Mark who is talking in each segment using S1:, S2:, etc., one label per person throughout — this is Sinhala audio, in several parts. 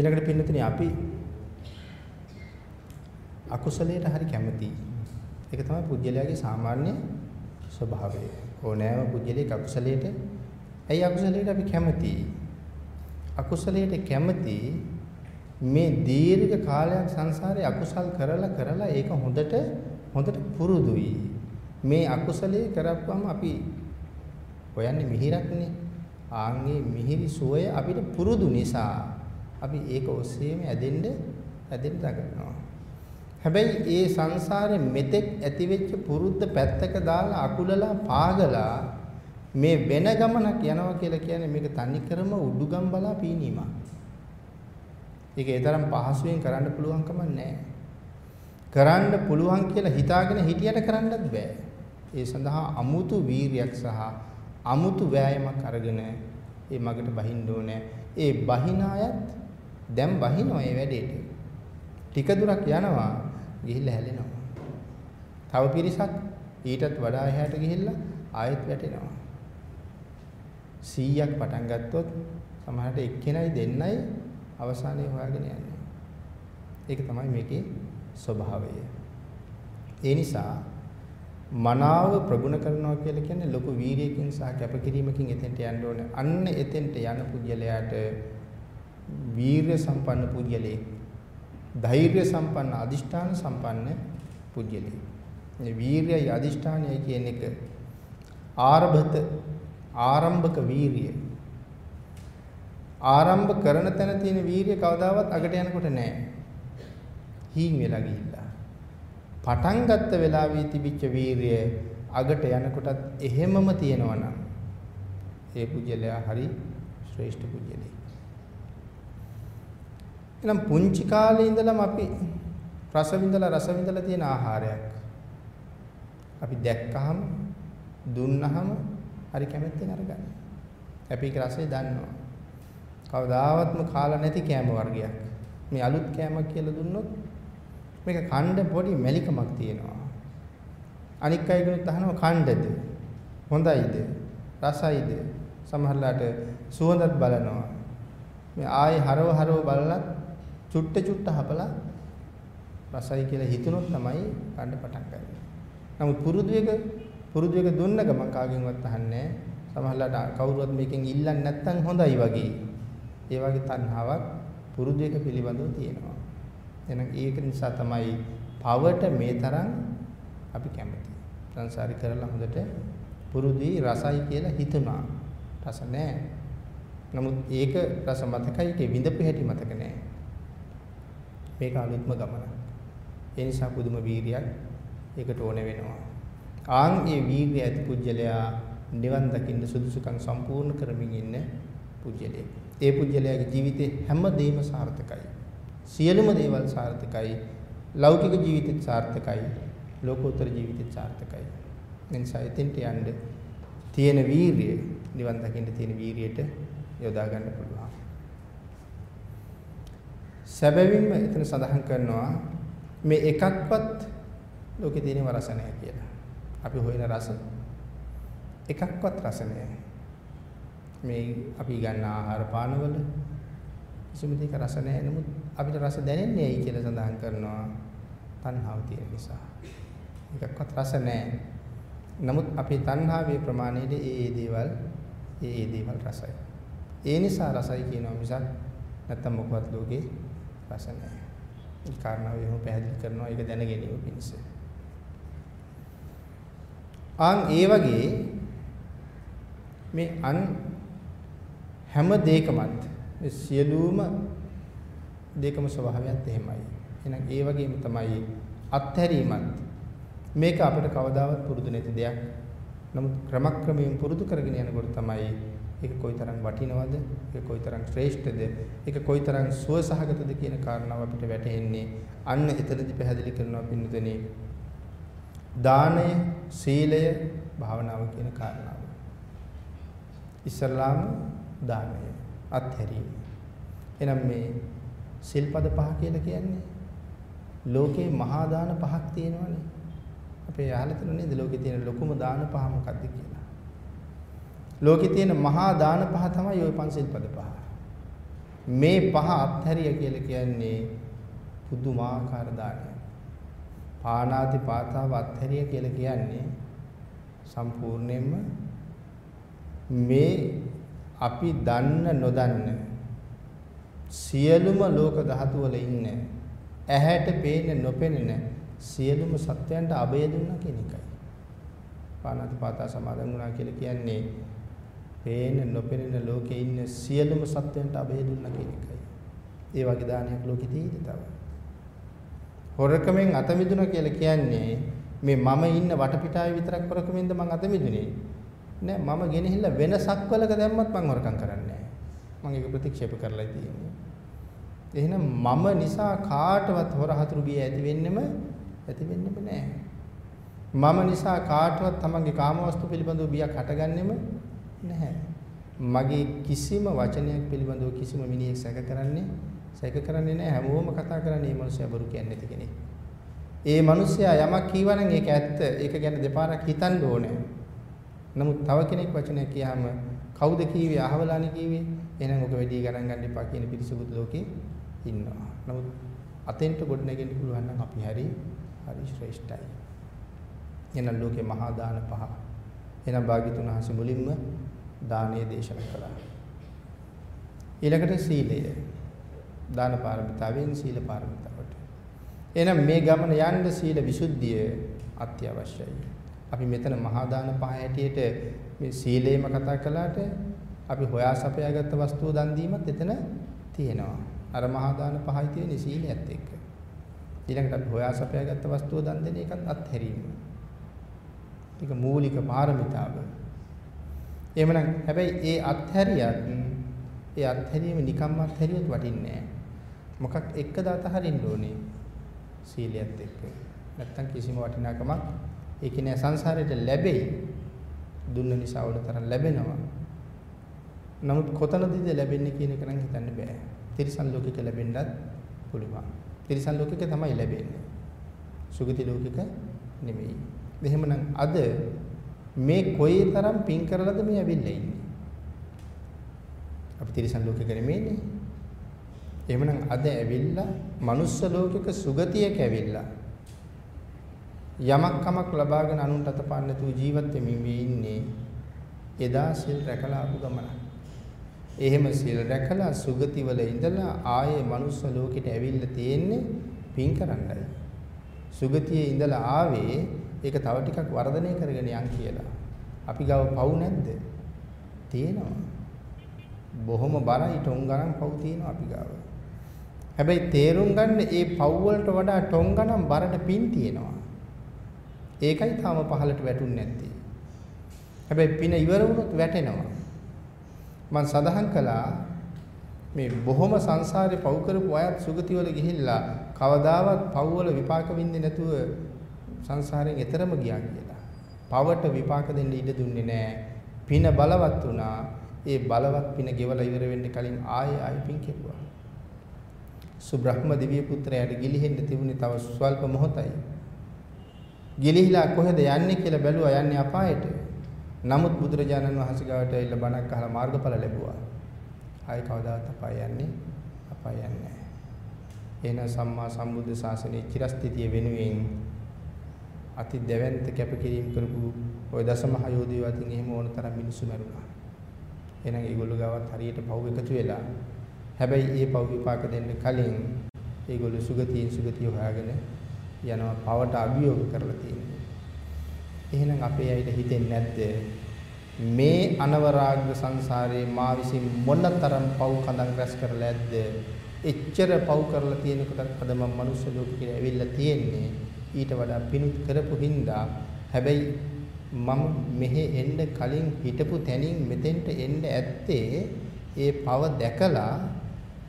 S1: ඊළඟට පින්නතුනි අපි අකුසලයට හරි කැමතියි. ඒක තමයි පුජ්‍යලයාගේ සාමාන්‍ය ස්වභාවය. ඕනෑම පුජ්‍යලයක අකුසලයට ඇයි අකුසලයට අපි කැමතියි? අකුසලයට කැමති මේ දීර්ඝ කාලයක් සංසාරේ අකුසල් කරලා කරලා ඒක හොඳට හොඳට පුරුදුයි. මේ අකුසලයේ කරපුවම අපි හොයන්නේ මිහිරක්නේ. ආන්ගේ මිහිරි සුවය අපිට පුරුදු නිසා අපි ඒක ඔස්සේම ඇදෙන්න ඇදෙන්න දඟලනවා. හැබැයි ඒ සංසාරේ මෙතෙක් ඇතිවෙච්ච පුරුද්ද පැත්තක දාලා අකුලලා පාගලා මේ වෙන ගමනක් යනවා කියලා කියන්නේ මේක තනි කරම උඩුගම් බලා පීනීමක්. ඒක ඒ තරම් පහසුවෙන් කරන්න පුළුවන් කමක් නැහැ. කරන්න පුළුවන් කියලා හිතාගෙන හිටියට කරන්නත් බෑ. ඒ සඳහා අමුතු වීරියක් සහ අමුතු වෑයමක් අරගෙන ඒ මගට බහින්න ඕනේ. ඒ බහින අයත් දැන් බහිනවා මේ වැඩේට. ටික දුරක් යනවා ගිහිල්ලා හැලෙනවා. තව පිරිසක් ඊටත් වඩා එහාට ගිහිල්ලා ආයෙත් වැටෙනවා. 100ක් පටන් ගත්තොත් සමහරට එක්කෙනයි දෙන්නයි අවසානයේ හොයාගෙන යන්නේ. ඒක තමයි මේකේ ස්වභාවය. ඒ නිසා මනාව ප්‍රගුණ කරනවා කියලා කියන්නේ ලොකු වීරියකින් සහ කැපකිරීමකින් එතෙන්ට යන්න ඕනේ. අන්න එතෙන්ට යන පුජ්‍යලයාට වීරිය සම්පන්න පුජ්‍යලෙක් ධෛර්ය සම්පන්න අදිෂ්ඨාන සම්පන්න පුජ්‍යලෙක්. මේ වීරියයි අදිෂ්ඨානයයි කියන එක ආරභත ආරම්භක වීරිය. ආරම්භ කරන තැන තියෙන වීරිය කවදාවත් අගට යනකොට නෑ. හීන් වෙලා ගිහිල්ලා. පටන් ගත්ත වෙලාවේ තිබිච්ච වීරිය අගට යනකොටත් එහෙමම තියෙනවා නම් ඒ පුජ්‍යලයා හරි ශ්‍රේෂ්ඨ පුජ්‍යලෙක්. එනම් පුංචි කාලේ ඉඳලම අපි රස විඳලා රස විඳලා තියෙන ආහාරයක්. අපි දැක්කහම දුන්නහම හරි කැමැත්තෙන් අරගන්න. අපි ඒක රසය දන්නවා. කවදාවත්ම කාලා නැති කෑම වර්ගයක්. මේ අලුත් කෑමක් කියලා දුන්නොත් මේක කණ්ඩ පොඩි මැලිකමක් තියෙනවා. අනික් අයගෙනුත් අහනවා කණ්ඩද? හොඳයිද? රසයිද? සමහරලාට සුවඳත් බලනවා. මේ ආයේ හරව හරව බලලත් චුට්ට චුට්ට හපලා රසයි කියලා හිතුනොත් තමයි කන්න පටන් ගන්නේ. නමුත් පුරුදු එක පුරුදු එක දුන්න ගමන් කාගෙන්වත් අහන්නේ සමහරලාට කවුරුවත් මේකෙන් ඉල්ලන්නේ නැත්නම් හොඳයි වගේ. ඒ වගේ තණ්හාවක් පුරුදු එක පිළිබඳව තියෙනවා. එහෙනම් ඒක නිසා තමයි පවට මේ තරම් අපි කැමති. සංසාරي කරලා හොඳට පුරුදුයි රසයි කියලා හිතුණා. රස නැහැ. නමුත් ඒක රස මතකයි ඒකේ විඳපු හැටි මතක නැහැ. මේක අලුත්ම ගමන. ඒ නිසා පුදුම වීරියක් ඒකට ඕන වෙනවා. ආන් ඒ වීර්ය ඇති පුජ්‍යලයා නිවන් දකින්න සුදුසුකම් සම්පූර්ණ කරමින් ඉන්න පුජ්‍යලයෙක්. ඒ පුජ්‍යලයාගේ ජීවිතේ හැමදේම සාර්ථකයි. සියලුම දේවල් සාර්ථකයි. ලෞකික ජීවිතෙත් සාර්ථකයි. ලෝකෝත්තර ජීවිතෙත් සාර්ථකයි. එනිසා එතෙන්ට යන්න තියෙන වීරිය නිවන් දකින්න තියෙන වීරියට යොදා ගන්න පුළුවන්. සැබවින්ම එතන සඳහන් කරනවා මේ එකක්වත් ලෝකේ තියෙනව රස නැහැ කියලා. අපි හොයන රස එකක්වත් රස නැහැ. මේ අපි ගන්න ආහාර පානවල කිසිම දෙයක රස නැහැ. නමුත් අපිට රස දැනෙන්නේ ඇයි කියලා සඳහන් කරනවා තණ්හාව තියෙන නිසා. එකක්වත් රස නැහැ. නමුත් අපේ තණ්හාවේ ප්‍රමාණයට ඒ ඒ දේවල් ඒ ඒ දේවල් රසයි. ඒ නිසා රසයි කියනවා මිසක් නැත්තම් මොකවත් ලෝකේ රස නැහැ. ඒ කාරණාව එහෙම පැහැදිලි කරනවා ඒක දැන ගැනීම පිණිස. ආන් ඒ වගේ මේ අන් හැම දෙයකමත් මේ සියලුම දෙකම ස්වභාවයත් එහෙමයි. එහෙනම් ඒ වගේම තමයි අත්හැරීමත් මේක අපිට කවදාවත් පුරුදු නැති දෙයක්. නමුත් ක්‍රමක්‍රමයෙන් පුරුදු කරගෙන යනකොට තමයි ඒක කොයිතරම් වටිනවද? ඒක කොයිතරම් ශ්‍රේෂ්ඨද? ඒක කොයිතරම් සුවසහගතද කියන කාරණාව අපිට වැටහෙන්නේ. අන්න එතනදි පැහැදිලි කරනවා පින්නතනේ. දානය, සීලය, භාවනාව කියන කාරණාව. ඉස්ලාම දානය, අත්හැරීම. එහෙනම් මේ සිල්පද පහ කියලා කියන්නේ ලෝකේ මහා දාන පහක් තියෙනවනේ. අපේ අහලා තියෙන නේද ලෝකේ තියෙන ලොකුම දාන පහ මොකක්ද කියලා. ලෝකේ තියෙන මහා දාන පහ තමයි ওই පංචිල් පද පහ. මේ පහ අත්හැරිය කියලා කියන්නේ පුදුමාකාර දානයක්. පානාති පාතාව අත්හැරිය කියලා කියන්නේ සම්පූර්ණයෙන්ම මේ අපි දන්න නොදන්න සියලුම ලෝක ධාතු වල ඉන්න ඇහැට පේන නොපෙනෙන සියලුම සත්‍යයන්ට අබය දුන්නා කියන එකයි. පානාති පාතා සමාදන් වුණා කියලා කියන්නේ පේන නොපෙනෙන ලෝකේ ඉන්න සියලුම සත්‍යයන්ට අබය දුන්නා කියන එකයි. ඒ වගේ දානයක් ලෝකෙ තියෙද තව. හොරකමෙන් අත මිදුණා කියලා කියන්නේ මේ මම ඉන්න වටපිටාවේ විතරක් හොරකමෙන්ද මං අත මිදුනේ. නෑ මම ගෙනහිල්ලා වෙන සක්වලක දැම්මත් මං හොරකම් කරන්නේ නෑ. මං ඒක ප්‍රතික්ෂේප කරලා තියෙන්නේ. එහෙනම් මම නිසා කාටවත් හොර හතුරු බිය ඇති වෙන්නෙම ඇති වෙන්නෙම නෑ. මම නිසා කාටවත් තමන්ගේ කාමවස්තු පිළිබඳව බියක් හටගන්නෙම නැහැ. මගේ කිසිම වචනයක් පිළිබඳව කිසිම මිනිහෙක් සැක කරන්නේ සැක කරන්නේ නැහැ. හැමෝම කතා කරන්නේ මේ මනුස්සයා බොරු කියන්නේ නැති කෙනෙක්. ඒ මනුස්සයා යමක් කීවනම් ඒක ඇත්ත. ඒක ගැන දෙපාරක් හිතන්න ඕනේ. නමුත් තව කෙනෙක් වචනයක් කියාම කවුද කීවේ අහවලානේ කීවේ? එහෙනම් ඔක වැඩි ගණන් ගන්න එපා කියන පිරිසකුත් ලෝකේ ඉන්නවා. නමුත් අතෙන්ට ගොඩ නැගෙන්න පුළුවන් නම් අපි හරි හරි ශ්‍රේෂ්ඨයි. එහෙනම් ලෝකේ මහා දාන පහ. එහෙනම් භාග්‍යතුන් වහන්සේ මුලින්ම දානීය දේශනා කළා. ඊළඟට සීලය. දාන පාරමිතාවෙන් සීල පාරමිතාවට. එහෙනම් මේ ගමන යන්න සීල විසුද්ධිය අත්‍යවශ්‍යයි. අපි මෙතන මහා දාන පහ හැටියට මේ සීලේම කතා කළාට අපි හොයා සපයාගත්ත වස්තුව දන් දීමත් එතන තියෙනවා. අර මහා දාන පහයි තියෙන සීලයත් එක්ක. ඊළඟට අපි හොයා සපයාගත්ත වස්තුව දන් දෙන එකත් අත්හැරීම. ඒක මූලික පාරමිතාව. එහෙමනම් හැබැයි ඒ අත්හැරියත් ඒ අත්හැරීම නිකම්ම අත්හැරියොත් වටින්නේ නැහැ. මොකක් එක්කද අතහරින්න ඕනේ? සීලයත් එක්ක. නැත්තම් කිසිම වටිනාකමක් ඒක නෑ සංසාරයට ලැබෙයි. දුන්න නිසා උඩ තරම් ලැබෙනවා. නමුත් කොතනදීද ලැබෙන්නේ කියන එක නම් හිතන්න බෑ. තිරිසන් ලෝකික ලැබෙන්නත් පුළුවන්. තිරිසන් ලෝකික තමයි ලැබෙන්නේ. සුගති ලෝකික නෙමෙයි. එහෙමනම් අද මේ කොයි තරම් පින් කරලාද මේ ඇවිල්ලා ඉන්නේ? අපි තිරිසන් ලෝකෙක නෙමෙයිනේ. එහෙමනම් අද ඇවිල්ලා manuss ලෝකෙක සුගතියක ඇවිල්ලා යමක් කමක් ලබාගෙන අනුන්ට අතපාන්න නැතුව ජීවත් වෙමින් මේ ඉන්නේ එදා සිල් රැකලා ආපු ගමන. එහෙම සිල් රැකලා සුගති වල ඉඳලා ආයේ manuss ලෝකෙට ඇවිල්ලා තියෙන්නේ පින් කරන්නයි. සුගතියේ ඉඳලා ආවේ ඒක තව ටිකක් වර්ධනය කරගෙන යන් කියලා. අපි ගාව පව් නැද්ද? තියෙනවා. බොහොම බරයි ටොං ගණන් පව් තියෙනවා අපි ගාව. හැබැයි තේරුම් ගන්න ඒ පව් වලට වඩා ටොං ගණන් බරට පින් තියෙනවා. ඒකයි තාම පහලට වැටුන්නේ නැත්තේ. හැබැයි පින ඉවර වුණොත් වැටෙනවා. මම සඳහන් කළා මේ බොහොම සංසාරේ පව් කරපු අයත් සුගති වල ගිහිල්ලා කවදාවත් පව් වල විපාක විඳින්නේ නැතුව සංසාරයෙන් එතරම් ගියා කියලා. පවට විපාක දෙන්න ඉඩ දුන්නේ නැහැ. පින බලවත් වුණා. ඒ බලවත් පින ගෙවලා ඉවර වෙන්න කලින් ආයෙ ආයෙ පින් කෙරුවා. සුබ්‍රහ්ම දිව්‍ය පුත්‍රයාට ගිලිහෙන්න තිබුණේ තව ස්වල්ප මොහොතයි. ගිලිහිලා කොහෙද යන්නේ කියලා බැලුවා යන්නේ අපායට. නමුත් බුදුරජාණන් වහන්සේ ගාවට ඇවිල්ලා බණක් අහලා මාර්ගඵල ලැබුවා. ආයෙ කවදාවත් අපාය යන්නේ අපාය යන්නේ නැහැ. එහෙනම් සම්මා සම්බුද්ධ ශාසනයේ චිරස්ථිතිය වෙනුවෙන් අති දෙවන්ත කැපකිරීම කරපු ওই දසමහ යෝධයෝ අතින් එහෙම ඕන තරම් මිනිස්සු මරුණා. එහෙනම් ඒගොල්ලෝ ගාවත් හරියට පව් එකතු වෙලා හැබැයි ඒ පව් විපාක දෙන්න කලින් ඒගොල්ලෝ සුගතියෙන් සුගතිය හොයාගෙන යනවා පවට අභියෝග කරලා තියෙනවා. එහෙනම් අපේ අයිට හිතෙන්නේ නැද්ද මේ අනවරාග්ද සංසාරේ මා විසින් මොනතරම් පව් කඳන් රැස් කරලා ඇද්ද? එච්චර පව් කරලා තියෙනකොට අද මම මනුස්ස ලෝකෙට ඇවිල්ලා තියෙන්නේ ඊට වඩා පිණිත් කරපු හින්දා හැබැයි මම මෙහෙ එන්න කලින් හිටපු තැනින් මෙතෙන්ට එන්න ඇත්තේ ඒ පව දැකලා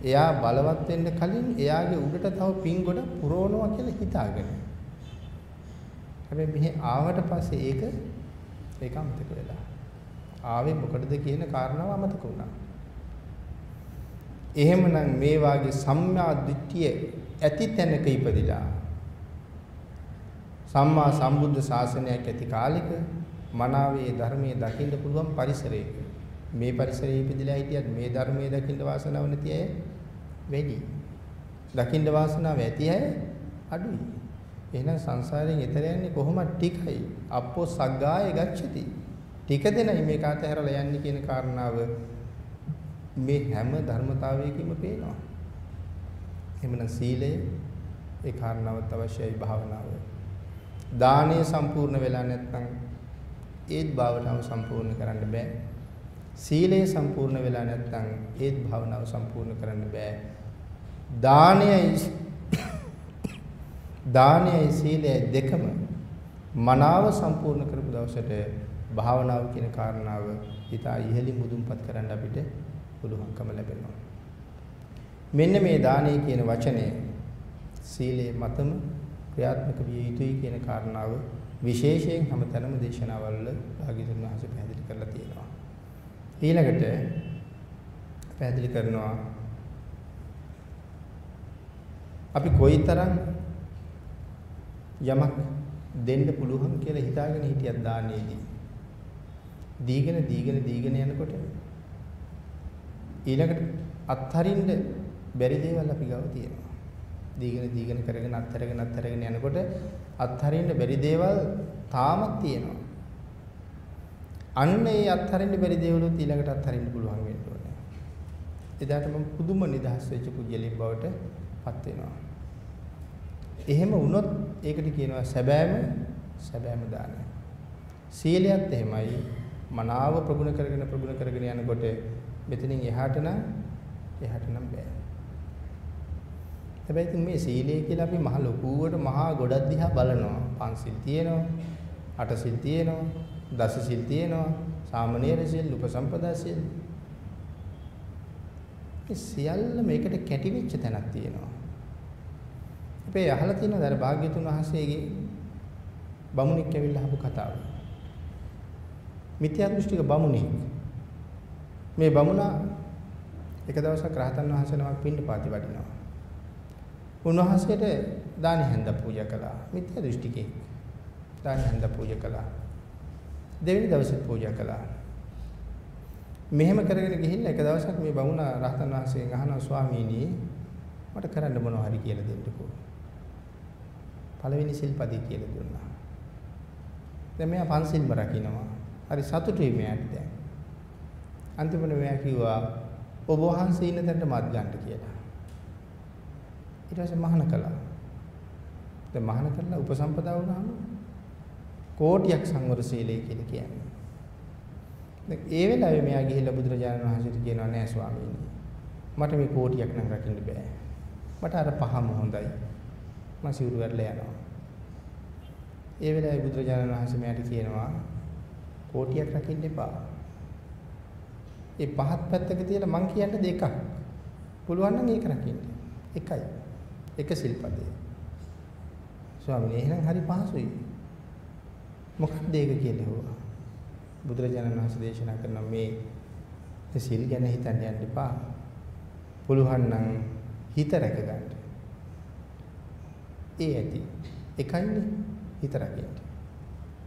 S1: එයා බලවත් වෙන්න කලින් එයාගේ උඩට තව පින් ගොඩ පුරවනවා කියලා හිතාගෙන. හැබැයි මෙහෙ ආවට පස්සේ ඒක ඒක අමතක වෙලා. ආවේ මොකටද කියන කාරණාව අමතක වුණා. එහෙමනම් මේ වාගේ සම්මා දිට්ඨිය ඇති තැනක ඉපදිලා සම්මා සම්බුද්ධ ශාසනයක් ඇති කාලෙක මනාවේ ධර්මයේ දකින්න පුළුවන් පරිසරයක මේ පරිසරයේ ඉපදිලා හිටියත් මේ ධර්මයේ දකින්න වාසනාව නැති අය වැඩි. දකින්න වාසනාව ඇති අය අඩුයි. එහෙනම් සංසාරයෙන් එතර යන්නේ කොහොමද ටිකයි. අප්පෝ සග්ගාය ගච්ඡති. ටික දෙනයි මේක අතහැරලා යන්නේ කියන කාරණාව මේ හැම ධර්මතාවයකින්ම පේනවා. එහෙමනම් සීලය ඒ කාරණාවත් අවශ්‍යයි භාවනාව. දානය සම්පූර්ණ වෙලා නැත්නම් ඒත් භාවනාව සම්පූර්ණ කරන්න බෑ. සීලය සම්පූර්ණ වෙලා නැත්නම් ඒත් භාවනාව සම්පූර්ණ කරන්න බෑ. දානයයි දානයයි සීලයයි දෙකම මනාව සම්පූර්ණ කරපු දවසට භාවනාව කියන කාරණාව ඊට ඉහළින් මුදුන්පත් කරන්න අපිට පුළුවන්කම ලැබෙනවා. මෙන්න මේ දානය කියන වචනය සීලයේ මතම ක්‍රියාත්මක විය යුතුයි කියන කාරණාව විශේෂයෙන් හැමතැනම දේශනාවල් වල භාග්‍යතුන් වහන්සේ පැහැදිලි කරලා තියෙනවා. ඊළඟට පැහැදිලි කරනවා අපි කොයිතරම් යමක් දෙන්න පුළුවන් කියලා හිතාගෙන හිටියක් දාන්නේදී දීගෙන දීගෙන දීගෙන යනකොට ඊළඟට අත්හරින්න බැරි දේවල් අපි ගාව තියෙනවා. දීගෙන දීගෙන කරගෙන අත්හැරගෙන අත්හැරගෙන යනකොට අත්හරින්න බැරි දේවල් තාමත් තියෙනවා. අන්න ඒ අත්හරින්න බැරි දේවලුත් ඊළඟට අත්හරින්න පුළුවන් වෙන්න ඕනේ. එදාට මම පුදුම නිදහස් වෙච්ච පුජ්‍යලෙක් බවට පත් වෙනවා. එහෙම වුණොත් ඒකට කියනවා සැබෑම සැබෑම දානය. සීලයත් එහෙමයි මනාව ප්‍රගුණ කරගෙන ප්‍රගුණ කරගෙන යනකොට මෙතනින් එහාට නම් එහාට නම් බෑ. හැබැයි ඉතින් මේ සීලය කියලා අපි මහ ලොකුවට මහා ගොඩක් දිහා බලනවා. පන්සිල් තියෙනවා, අටසිල් තියෙනවා, දසසිල් තියෙනවා, සාමණේර සිල්, උපසම්පදා සිල්. මේ සියල්ල මේකට කැටි වෙච්ච තැනක් තියෙනවා. අපි අහලා තියෙනවද අර භාග්‍යතුන් වහන්සේගේ බමුණෙක් ඇවිල්ලා අහපු කතාව. මිත්‍යා දෘෂ්ටික බමුණෙක්. මේ බමුණා එක දවසක් රහතන් වහන්සේ නමක් පින්ඩ පාති වඩිනවා. උන්වහන්සේට දානි හැන්ද පූජා කළා. මිත්‍යා දෘෂ්ටිකේ. දානි හැන්ද පූජා කළා. දෙවෙනි දවසෙත් පූජා කළා. මෙහෙම කරගෙන ගිහිල්ලා එක දවසක් මේ බමුණා රහතන් වහන්සේගෙන් අහනවා ස්වාමීනි මට කරන්න මොනව හරි කියලා දෙන්නකෝ. පළවෙනි සිල්පදේ කියලා දුන්නා. දැන් මෙයා පන්සිල්ම රකින්නවා. හරි සතුටුයි මෙයාට දැන්. අන්තිමට මෙයා කිව්වා ඔබ වහන්සේ ඉන්න තැනට මත් ගන්න කියලා. ඊට පස්සේ මහාන කළා. දැන් මහාන කළා උපසම්පදා වුණාම කෝටියක් සංවර සීලය කියලා කියන්නේ. දැන් ඒ වෙලාවේ මෙයා ගිහිල්ලා බුදුරජාණන් වහන්සේට කියනවා නෑ ස්වාමීනි. මට මේ කෝටියක් නම් රකින්න බෑ. මට අර පහම හොඳයි. මම සිවුරු වැරලා යනවා. ඒ වෙලාවේ බුදුරජාණන් වහන්සේ මෙයාට කියනවා කෝටියක් රකින්න එපා. ඒ පහත් පැත්තක තියලා මං කියන්න දෙකක්. පුළුවන් නම් ඒක රකින්න. එකයි. එක සිල්පදේ. ස්වාමීනි එහෙනම් හරි පහසුයි. මොකක්ද ඒක කියලා හොවා. බුදුරජාණන් වහන්සේ දේශනා කරන මේ සිල් ගැන හිතන්න යන්න එපා. පුළුවන් නම් හිත රැක ගන්න. ඒ ඇති. එකයිනේ හිත රැකෙන්න.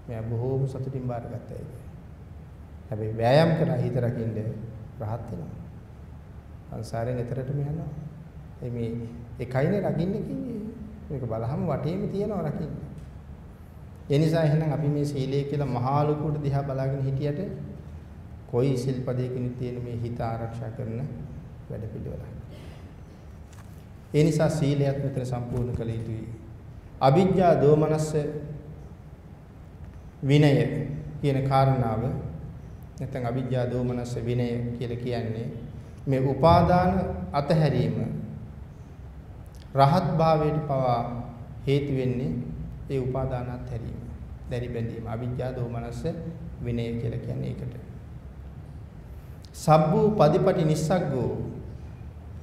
S1: මෙයා බොහෝම සතුටින් බාරගත්තා ඒක. හැබැයි වෑයම් කරලා හිත රකින්න රහත් වෙනවා. සංසාරයෙන් එතරටම යනවා. මේ එකයිනේ රකින්න කිව්වේ. මේක බලහම වටේම තියනවා රකින්න. ඒ නිසා එහෙනම් අපි මේ සීලය කියලා මහා ලොකුට දිහා බලාගෙන හිටියට කොයි සිල්පදයකින් තියෙන මේ හිත ආරක්ෂා කරන වැඩ පිළිවෙලක්. ඒ නිසා සීලයත් මෙතන සම්පූර්ණ කළ යුතුයි. අවිජ්ජා දෝමනස්ස විනය කියන කාරණාව නැත්නම් අවිජ්ජා දෝමනස්ස විනය කියලා කියන්නේ මේ උපාදාන අතහැරීම රහත් භාවයට පවා හේතු වෙන්නේ ඒ උපාදාන අතහැරීම. දැරි බැඳීම අවිජ්ජා දෝමනස්ස විනය කියලා කියන්නේ ඒකට. සබ්බූ පදිපටි නිස්සග්ගෝ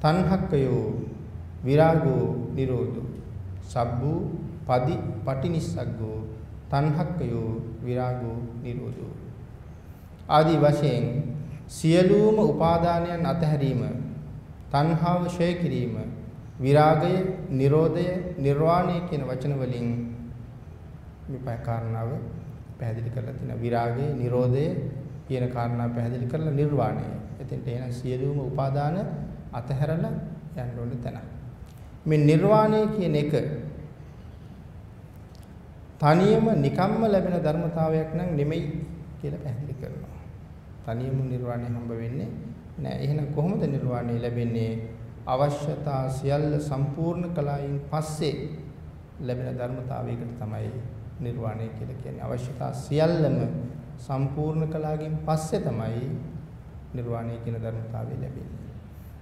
S1: තණ්හක්කයෝ විරාගෝ නිරෝධෝ සබ්බූ පදි පටි නිස්සග්ගෝ තණ්හක්කයෝ විරාගෝ නිරෝධෝ ආදී වශයෙන් සියලුම උපාදානයන් අතහැරීම තණ්හාව ඡය කිරීම විරාගය නිරෝධය නිර්වාණය කියන වචන වලින් මේ කාරණාව පැහැදිලි කරලා තියෙනවා විරාගය නිරෝධය කියන කාරණා පැහැදිලි කරලා නිර්වාණය එතෙන්ට එන සියලුම උපාදාන අතහැරලා යන්න ඕනේ තැන. මේ නිර්වාණය කියන එක තනියම නිකම්ම ලැබෙන ධර්මතාවයක් නම් නෙමෙයි කියලා පැහැදිලි කරනවා. තනියම නිර්වාණය හම්බ වෙන්නේ නෑ. එහෙනම් කොහොමද නිර්වාණය ලැබෙන්නේ? අවශ්‍යතා සියල්ල සම්පූර්ණ කළායින් පස්සේ ලැබෙන ධර්මතාවයකට තමයි නිර්වාණය කියලා කියන්නේ. අවශ්‍යතා සියල්ලම සම්පූර්ණ කළාකින් පස්සේ තමයි නිර්වාණය කියන ධර්මතාවය ලැබෙන්නේ.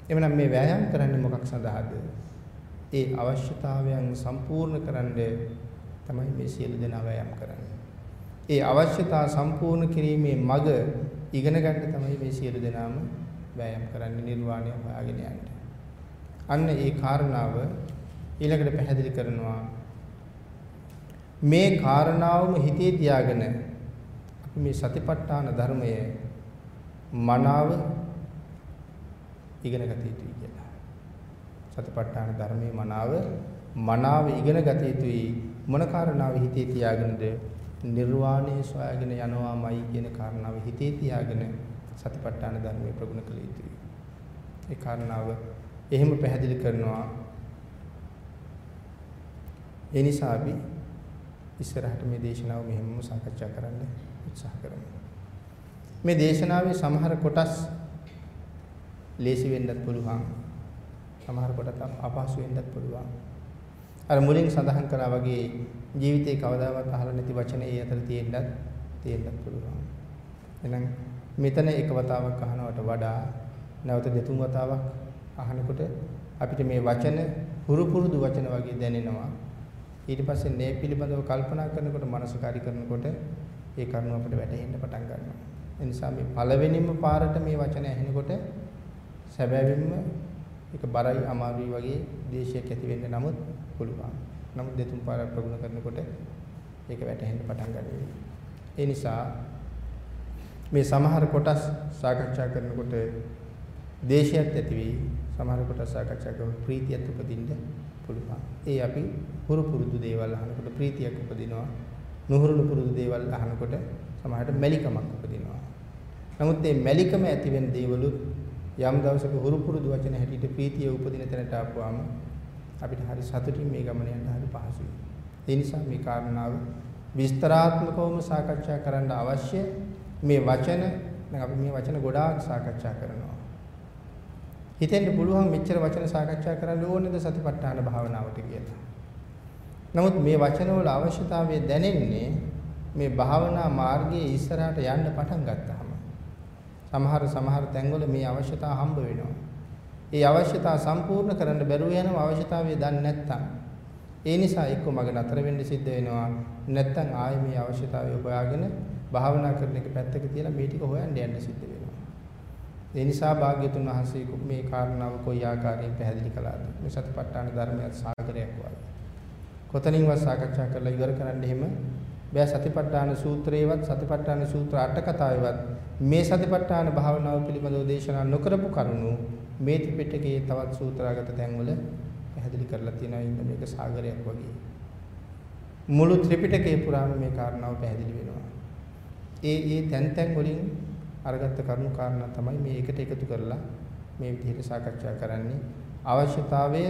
S1: එවනම් මේ වෑයම් කරන්නේ මොකක් සඳහාද? ඒ අවශ්‍යතාවයන් සම්පූර්ණ කරන්න තමයි මේ සියලු දෙනා වෑයම් කරන්නේ. ඒ අවශ්‍යතා සම්පූර්ණ කිරීමේ මඟ ඉගෙන ගන්න තමයි මේ සියලු දෙනාම වෑයම් කරන්නේ නිර්වාණය හොයාගෙන යන්න. අන්න ඒ කාරණාව ඊළඟට පැහැදිලි කරනවා මේ කාරණාවම හිතේ තියාගෙන අපි මේ සතිපට්ඨාන ධර්මය මනාව ඉගෙන ගත යුතුයි කියලා. සතිපට්ඨාන ධර්මයේ මනාව මනාව ඉගෙන ගත යුතුයි මොන කාරණාව හිතේ තියාගෙනද නිර්වාණය සොයාගෙන යනවාමයි කියන කාරණාව හිතේ තියාගෙන සතිපට්ඨාන ධර්මයේ ප්‍රගුණ කළ යුතුයි. ඒ කාරණාව එහෙම පැහැදිලි කරනවා. ඒ නිසා අපි ඉස්සරහට මේ දේශනාව මෙහෙමම සාකච්ඡා කරන්න උත්සාහ කරමු. මේ දේශනාවේ සමහර කොටස් ලේසි වෙන්නත් පුළුවන්. සමහර කොටස් අපහසු වෙන්නත් පුළුවන්. අර මුලින් සඳහන් කළා වගේ ජීවිතේ කවදාවත් අහලා නැති වචන ඒ අතර තියෙන්නත් තියෙන්නත් පුළුවන්. එහෙනම් මෙතන එක වතාවක් අහනවට වඩා නැවත දෙතුන් වතාවක් අහනකොට අපිට මේ වචන හුරු පුරුදු වචන වගේ දැනෙනවා. ඊට පස්සේ මේ පිළිබඳව කල්පනා කරනකොට මනසකාරී කරනකොට ඒ කරුණ අපිට වැටහෙන්න පටන් ගන්නවා. ඒ නිසා මේ පළවෙනිම පාරට මේ වචන ඇහෙනකොට සැබෑවින්ම ඒක බරයි අමාරුයි වගේ දේශයක් ඇති වෙන්න නමුත් පුළුවන්. නමුත් දෙතුන් පාරක් ප්‍රගුණ කරනකොට ඒක වැටහෙන්න පටන් ගන්නවා. ඒ නිසා මේ සමහර කොටස් සාකච්ඡා කරනකොට දේශයත් ඇති වෙයි. සමහර කොටස් සාකච්ඡා කරනකොට ප්‍රීතියත් උපදින්න පුළුවන්. ඒ අපි පුරු පුරුදු දේවල් අහනකොට ප්‍රීතියක් උපදිනවා. නුහුරුණු පුරුදු දේවල් අහනකොට සමහරට මැලිකමක් උපදිනවා. නමුත් මේ මැලිකම ඇති වෙන දේවලුත් යම් දවසක හුරු පුරුදු වචන හැටියට ප්‍රීතිය උපදින තැනට ආපුවාම අපිට හරි සතුටින් මේ ගමන යන්න හරි පහසුයි. ඒ නිසා මේ කාරණාව විස්තරාත්මකවම සාකච්ඡා කරන්න අවශ්‍ය මේ වචන දැන් අපි මේ වචන ගොඩාක් සාකච්ඡා කරනවා. හිතෙන්න පුළුවන් මෙච්චර වචන සාකච්ඡා කරන්න ඕනේද සතිපට්ඨාන භාවනාවට කියලා. නමුත් මේ වචනවල අවශ්‍යතාවය දැනෙන්නේ මේ භාවනා මාර්ගයේ ඉස්සරහට යන්න පටන් ගත්තාම. සමහර සමහර තැන්වල මේ අවශ්‍යතාව හම්බ වෙනවා. ඒ අවශ්‍යතාව සම්පූර්ණ කරන්න බැරුව යනම අවශ්‍යතාවය දන්නේ නැත්තම් ඒ නිසා එක්ක මග නතර වෙන්න සිද්ධ වෙනවා නැත්තම් ආයේ මේ අවශ්‍යතාවය හොයාගෙන භාවනා කරන එක පැත්තක තියලා මේ ටික හොයන්න යන්න සිද්ධ වෙනවා. ඒ නිසා භාග්‍යතුන් වහන්සේ මේ කාරණාව කොයි ආකාරයෙන් පැහැදිලි කළාද? මේ සතිපට්ඨාන ධර්මයක් සාගරයක් වගේ. කොතනින්වත් සාකච්ඡා කරලා ඉවර කරන්න එහෙම බෑ සතිපට්ඨාන සූත්‍රයේවත් සතිපට්ඨාන සූත්‍ර අට කතාවේවත් මේ සතිපට්ඨාන භාවනාව පිළිබඳව දේශනා නොකරපු කරුණු මේ ත්‍රිපිටකයේ තවත් සූත්‍රාගත තැන්වල පැහැදිලි කරලා තියෙනවා ඉන්න මේක සාගරයක් වගේ. මුළු ත්‍රිපිටකේ පුරාම මේ කාරණාව පැහැදිලි වෙනවා. ඒ ඒ තැන් තැන් වලින් අරගත්ත කරුණු කාරණා තමයි මේ එකට එකතු කරලා මේ විදිහට සාකච්ඡා කරන්නේ. අවශ්‍යතාවය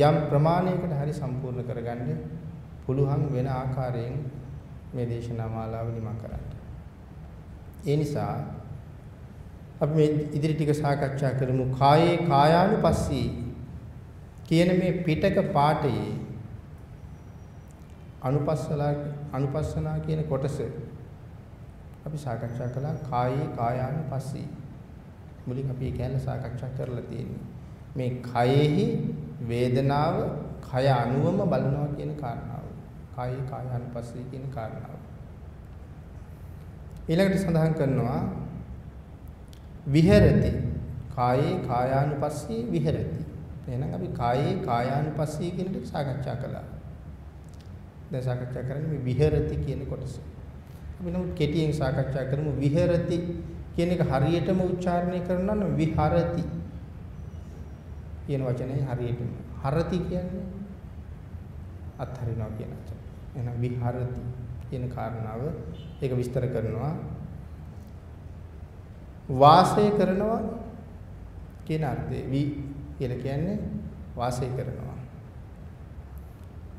S1: යම් ප්‍රමාණයකට හරි සම්පූර්ණ කරගන්න පුළුවන් වෙන ආකාරයෙන් මේ දේශනා මාලාව නිමා කරන්න. ඒ නිසා අපි මේ ඉදිරි ටික සාකච්ඡා කරමු කායේ කායානුපස්සී කියන මේ පිටක පාඨයේ අනුපස්සලා අනුපස්සනා කියන කොටස අපි සාකච්ඡා කළා කායේ කායානුපස්සී මුලින් අපි ඒ ගැන සාකච්ඡා කරලා තියෙන්නේ. මේ කයෙහි වේදනාව කය අනුවම බලනවා කියන කාරණාව. කායේ කායානුපස්සී කියන කාරණාව. ඊළඟට සඳහන් කරනවා විහෙරති. කායේ කායානුපස්සී විහෙරති. එහෙනම් අපි කායේ කායානුපස්සී කියන එක සාකච්ඡා කළා. දැන් සාකච්ඡා කරන්නේ මේ විහෙරති කියන කොටස. අපි නමුත් කෙටියෙන් සාකච්ඡා කරමු විහෙරති කියන එක හරියටම උච්චාරණය කරනවා නම් විහරති කියන වචනේ හරියටම හරති කියන්නේ අත්හරිනවා කියන වචන. එහෙනම් විහරති කියන කාරණාව ඒක විස්තර කරනවා වාසය කරනවා කියන අර්ථය. වි කියලා කියන්නේ වාසය කරනවා.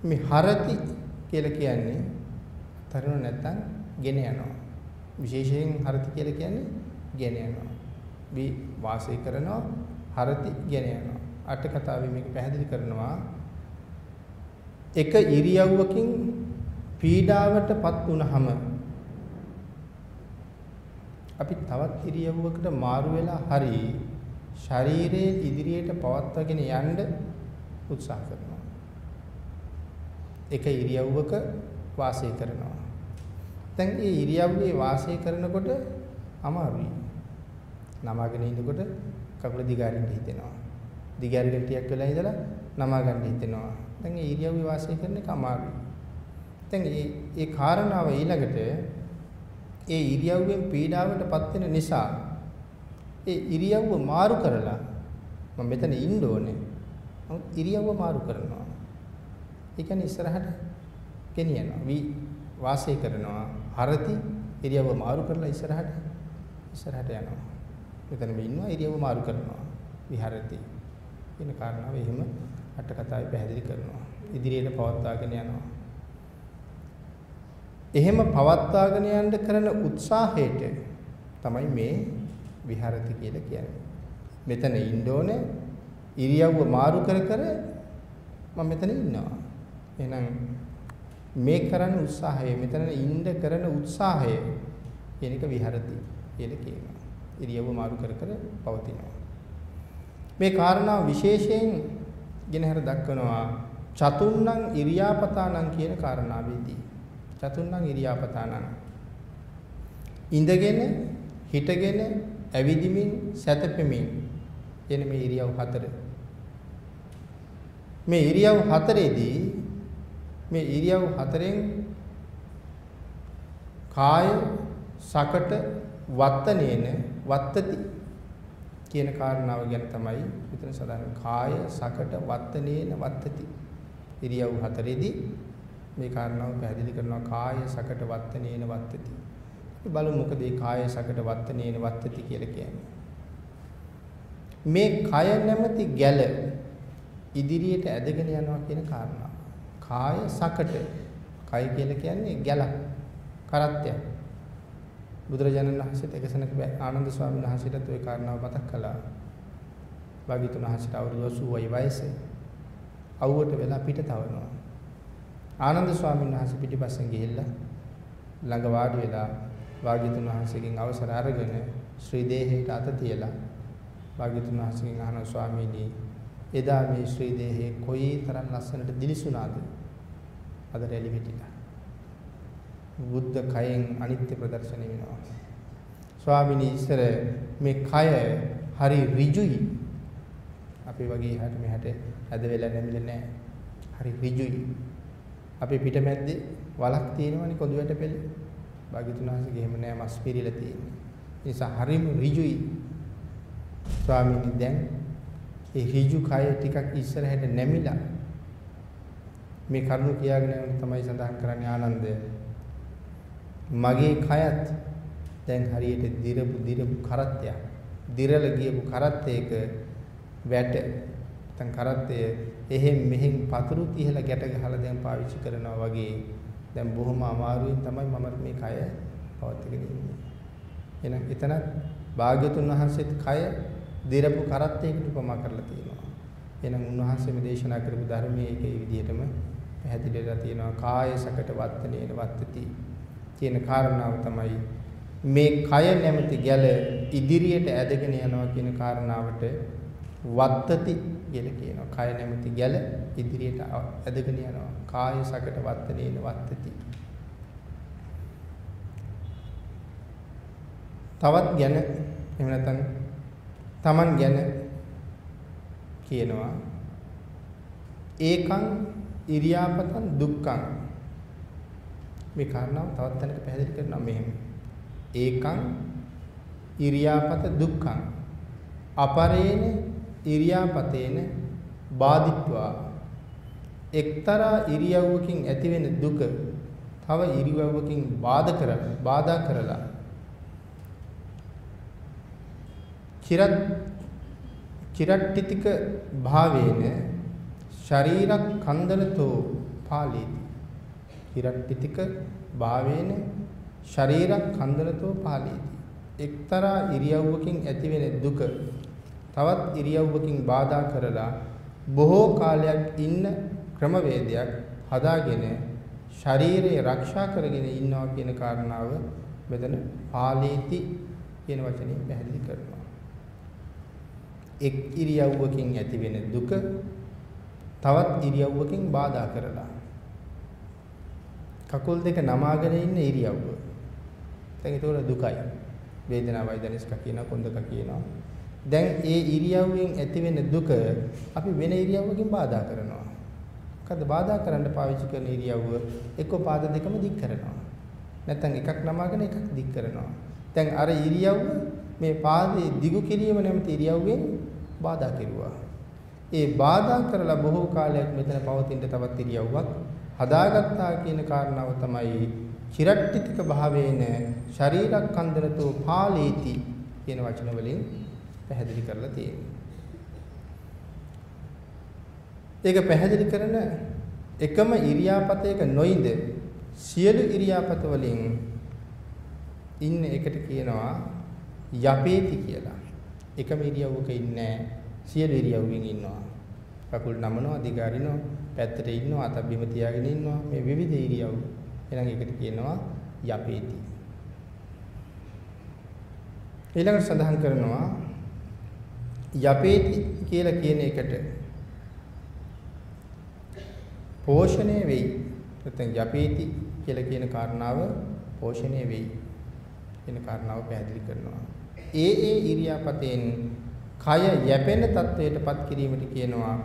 S1: මේ හරති කියලා කියන්නේ තරුණ නැත්තම් ගෙන යනවා. විශේෂයෙන් හරති කියලා කියන්නේ ගෙන යනවා. වි වාසය කරනවා හරති ගෙන යනවා. අට කතාවේ මේක පැහැදිලි කරනවා එක ඉරියව්වකින් පීඩාවටපත් වුනහම අපි තවත් ඉරියව්වකට මාරු වෙලා හරි ශරීරයේ ඉදිරියට පවත්වාගෙන යන්න උත්සාහ කරනවා. එක ඉරියව්වක වාසය කරනවා. දැන් මේ ඉරියව්වේ වාසය කරනකොට අමාරුයි. නමාගෙන ඉන්නකොට කකුල දිගාරින්න හිතෙනවා. දිගාරින්න ටිකක් වෙලා ඉඳලා නමා ගන්න හිතෙනවා. දැන් මේ ඉරියව්වේ වාසය කරන එක අමාරුයි. දැන් මේ ඒ කාරණාව ඊළඟට ඒ ඉරියව්වෙන් පීඩාවටපත් වෙන නිසා ඒ ඉරියව්ව මාරු කරලා මම මෙතන ඉන්න ඕනේ. නමුත් ඉරියව්ව මාරු කරනවා. ඒ කියන්නේ ඉස්සරහට ගෙනියනවා. වි වාසය කරනවා. හරති ඉරියව්ව මාරු කරලා ඉස්සරහට ඉස්සරහට යනවා. මෙතන මේ ඉන්නවා ඉරියව්ව මාරු කරනවා. විහරති. කියන කාරණාව එහෙම අට කතාවේ පැහැදිලි කරනවා. ඉදිරියට පවත්වාගෙන යනවා. එහෙම පවත්වාගෙන යන්න කරන උත්සාහයට තමයි මේ විහරති කියලා කියන්නේ. මෙතන ඉන්න ඕනේ ඉරියව්ව මාරු කර කර මම මෙතන ඉන්නවා. එහෙනම් මේ කරන උත්සාහය මෙතන ඉන්න කරන උත්සාහය කියන එක විහරති කියලා කියනවා. ඉරියව්ව මාරු කර කර පවතිනවා. මේ කාරණාව විශේෂයෙන් ගෙනහැර දක්වනවා චතුන්නම් ඉරියාපතානම් කියන කාරණාවේදී. චතුන්නම් ඉරියාපතානම් ඉඳගෙන හිටගෙන ඇවිදිමින් සැතපෙමින් එන මේ ඉරියව් හතර මේ ඉරියව් හතරේදී මේ ඉරියව් හතරෙන් කාය සකට වත්තනේන වත්තති කියන කාරණාව ගැන තමයි මෙතන සඳහන් කාය සකට වත්තනේන වත්තති. ඉරියව් හතරේදී මේ කාරණාව පැහැදිලි කරනවා. කාය සකට වත්තනේන වත්තති. බලමු මොකද මේ කාය සකට වත්තනේන වත්තති කියලා කියන්නේ. මේ කය නැමැති ගැල ඉදිරියට ඇදගෙන යනවා කියන කාරණාව. කාය සකට කය කියලා කියන්නේ ගැලක් කරත්තයක් බුදුරජාණන් වහන්සේට එක සැනක ආනන්ද ස්වාමීන් වහන්සේටත් ওই කාරණාව මතක් කළා. භාග්‍යතුන් වහන්සේට අවුරුදු 80යි වයසේ. අවුවට වෙලා පිට තවනවා. ආනන්ද ස්වාමීන් වහන්සේ පිටිපස්සෙන් ගිහිල්ලා ළඟ වාඩි වෙලා භාග්‍යතුන් වහන්සේගෙන් අවසර අරගෙන ශ්‍රී දේහයට අත තියලා භාග්‍යතුන් වහන්සේගෙන් අහන ස්වාමීනි එදා මේ ශ්‍රී දේහේ කොයි තරම් ලස්සනට දිලිසුණාද? අද රැලි පිටිලා. බුද්ධ කයෙන් අනිත්‍ය ප්‍රදර්ශනය වෙනවා. ස්වාමිනී ඉස්සර මේ කය හරි ඍජුයි. අපි වගේ හැට මෙහාට ඇද වෙලා නැමිලා නැහැ. හරි ඍජුයි. අපේ පිටමැද්දේ වලක් තියෙනවනේ කොඳු වැට පෙළ. භාග්‍යතුන් වහන්සේගේ එහෙම නෑ මස් පිරීලා තියෙන්නේ. ඒ නිසා හරිම ඍජුයි. ස්වාමීනි දැන් ඒ ඍජු කය ටිකක් ඉස්සරහට නැමිලා මේ කරුණ කියාගෙන තමයි සඳහන් කරන්නේ ආනන්දය. මගේ කයත් දැන් හරියට දිරපු දිරපු කරත්තයක්. දිරල ගියපු කරත්තයක වැට නැත්නම් කරත්තය එහෙන් මෙහෙන් පතුරු තියලා ගැට ගහලා දැන් පාවිච්චි කරනවා වගේ දැන් බොහොම අමාරුවෙන් තමයි මම මේ කය පවත්වාගෙන ඉන්නේ. එහෙනම් එතනත් භාග්‍යතුන් වහන්සේත් කය දිරපු කරත්තයකට උපමා කරලා තියෙනවා. එහෙනම් උන්වහන්සේ මේ දේශනා කරපු ධර්මයේ ඒකේ විදිහටම පැහැදිලිලා තියෙනවා කාය සකට වත්තනේන වත්තති කියන කාරණාව තමයි මේ කය නැමැති ගැල ඉදිරියට ඇදගෙන යනවා කියන කාරණාවට වත්තති කියලා කියනවා. කය නැමැති ගැල ඉදිරියට ඇදගෙන යනවා. කාය සකට වත්තනේන වත්තති. තවත් ගැන එහෙම නැත්නම් Taman ගැන කියනවා ඒකං ඉරියාපතං දුක්ඛං. මේ කාරණාව තවත් තැනක පැහැදිලි කරනවා මෙහෙම. ඒකං ඉරියාපත දුක්ඛං. අපරේන ඉරියාපතේන බාධිත්වා. එක්තරා ඉරියව්වකින් ඇතිවෙන දුක තව ඉරියව්වකින් බාධා කර බාධා කරලා. චිරත් චිරට්ටිතික භාවේන ශරීරක් කන්දනතෝ පාලේති. හිරට්ටිතික භාවේන ශරීරක් කන්දනතෝ පාලේති. එක්තරා ඉරියව්වකින් ඇතිවෙන දුක තවත් ඉරියව්වකින් බාධා කරලා බොහෝ කාලයක් ඉන්න ක්‍රමවේදයක් හදාගෙන ශරීරය ආරක්ෂා කරගෙන ඉන්නවා කියන කාරණාව මෙතන පාලේති කියන වචනේ පැහැදිලි කරනවා. එක් ඉරියව්වකින් ඇතිවෙන දුක තවත් ඉරියව්වකින් බාධා කරලා කකුල් දෙක නමාගෙන ඉන්න ඉරියව්ව. දැන් ඒක දුකයි. වේදනාවයි දැනෙස්ක කියනවා කොන්දක කියනවා. දැන් ඒ ඉරියව්වෙන් ඇතිවෙන දුක අපි වෙන ඉරියව්වකින් බාධා කරනවා. මොකද බාධා කරන්න පාවිච්චි කරන ඉරියව්ව එක්ක පාද දෙකම දික් කරනවා. නැත්නම් එකක් නමාගෙන එකක් දික් කරනවා. දැන් අර ඉරියව්ව මේ පාදයේ දිගු කිරීම නැමැති ඉරියව්වෙන් බාධා කෙරුවා. ඒ බාධා කරලා බොහෝ කාලයක් මෙතන පවතින තවත් ඉරියව්වක් හදාගත්තා කියන කාරණාව තමයි චිරට්ටිතික භාවේන ශරීරක්ඛන්දනතෝ පාලේති කියන වචන වලින් පැහැදිලි කරලා තියෙනවා. ඒක පැහැදිලි කරන එකම ඉරියාපතයක නොයිද සියලු ඉරියාපත වලින් ඉන්න එකට කියනවා යපේති කියලා. එකම ඉරියව්වක ඉන්නේ සියලු ඉරියව්වෙන් ඉන්නවා. කකුල් නමනවා, දිගාරිනවා, පැත්තට ඉන්නවා, අත බිම තියාගෙන ඉන්නවා. මේ විවිධ ඉරියව්. එහෙනම් ඒකට කියනවා යපේති. ඊළඟට සඳහන් කරනවා යපේති කියලා කියන එකට පෝෂණය වෙයි. නැත්නම් යපේති කියලා කියන කාරණාව පෝෂණය වෙයි. කියන කාරණාව පැහැදිලි කරනවා. ඒ ඒ ඉරියාපතෙන් කය යැපෙන තත්වයටපත් කිරීමට කියනවා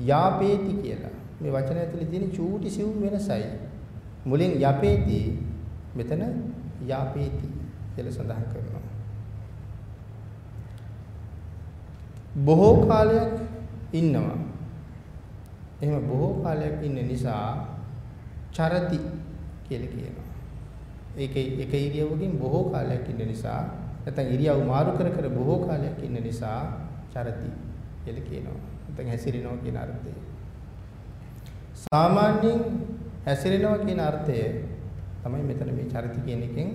S1: යාපේති කියලා. මේ වචන ඇතුලේ තියෙන චූටි සිවුම් වෙනසයි. මුලින් යපේති මෙතන යාපේති කියලා සඳහන් කරනවා. බොහෝ කාලයක් ඉන්නවා. එහෙම බොහෝ කාලයක් ඉන්න නිසා චරති කියලා කියනවා. ඒකේ එක ඉරියව්වකින් බොහෝ කාලයක් ඉන්න නිසා නැත්නම් ඉරියව් මාරු කර කර බොහෝ කාලයක් ඉන්න නිසා චරති කියලා කියනවා. නැත්නම් හැසිරෙනවා කියන අර්ථය. සාමාන්‍යයෙන් හැසිරෙනවා කියන අර්ථය තමයි මෙතන මේ චරිත කියන එකෙන්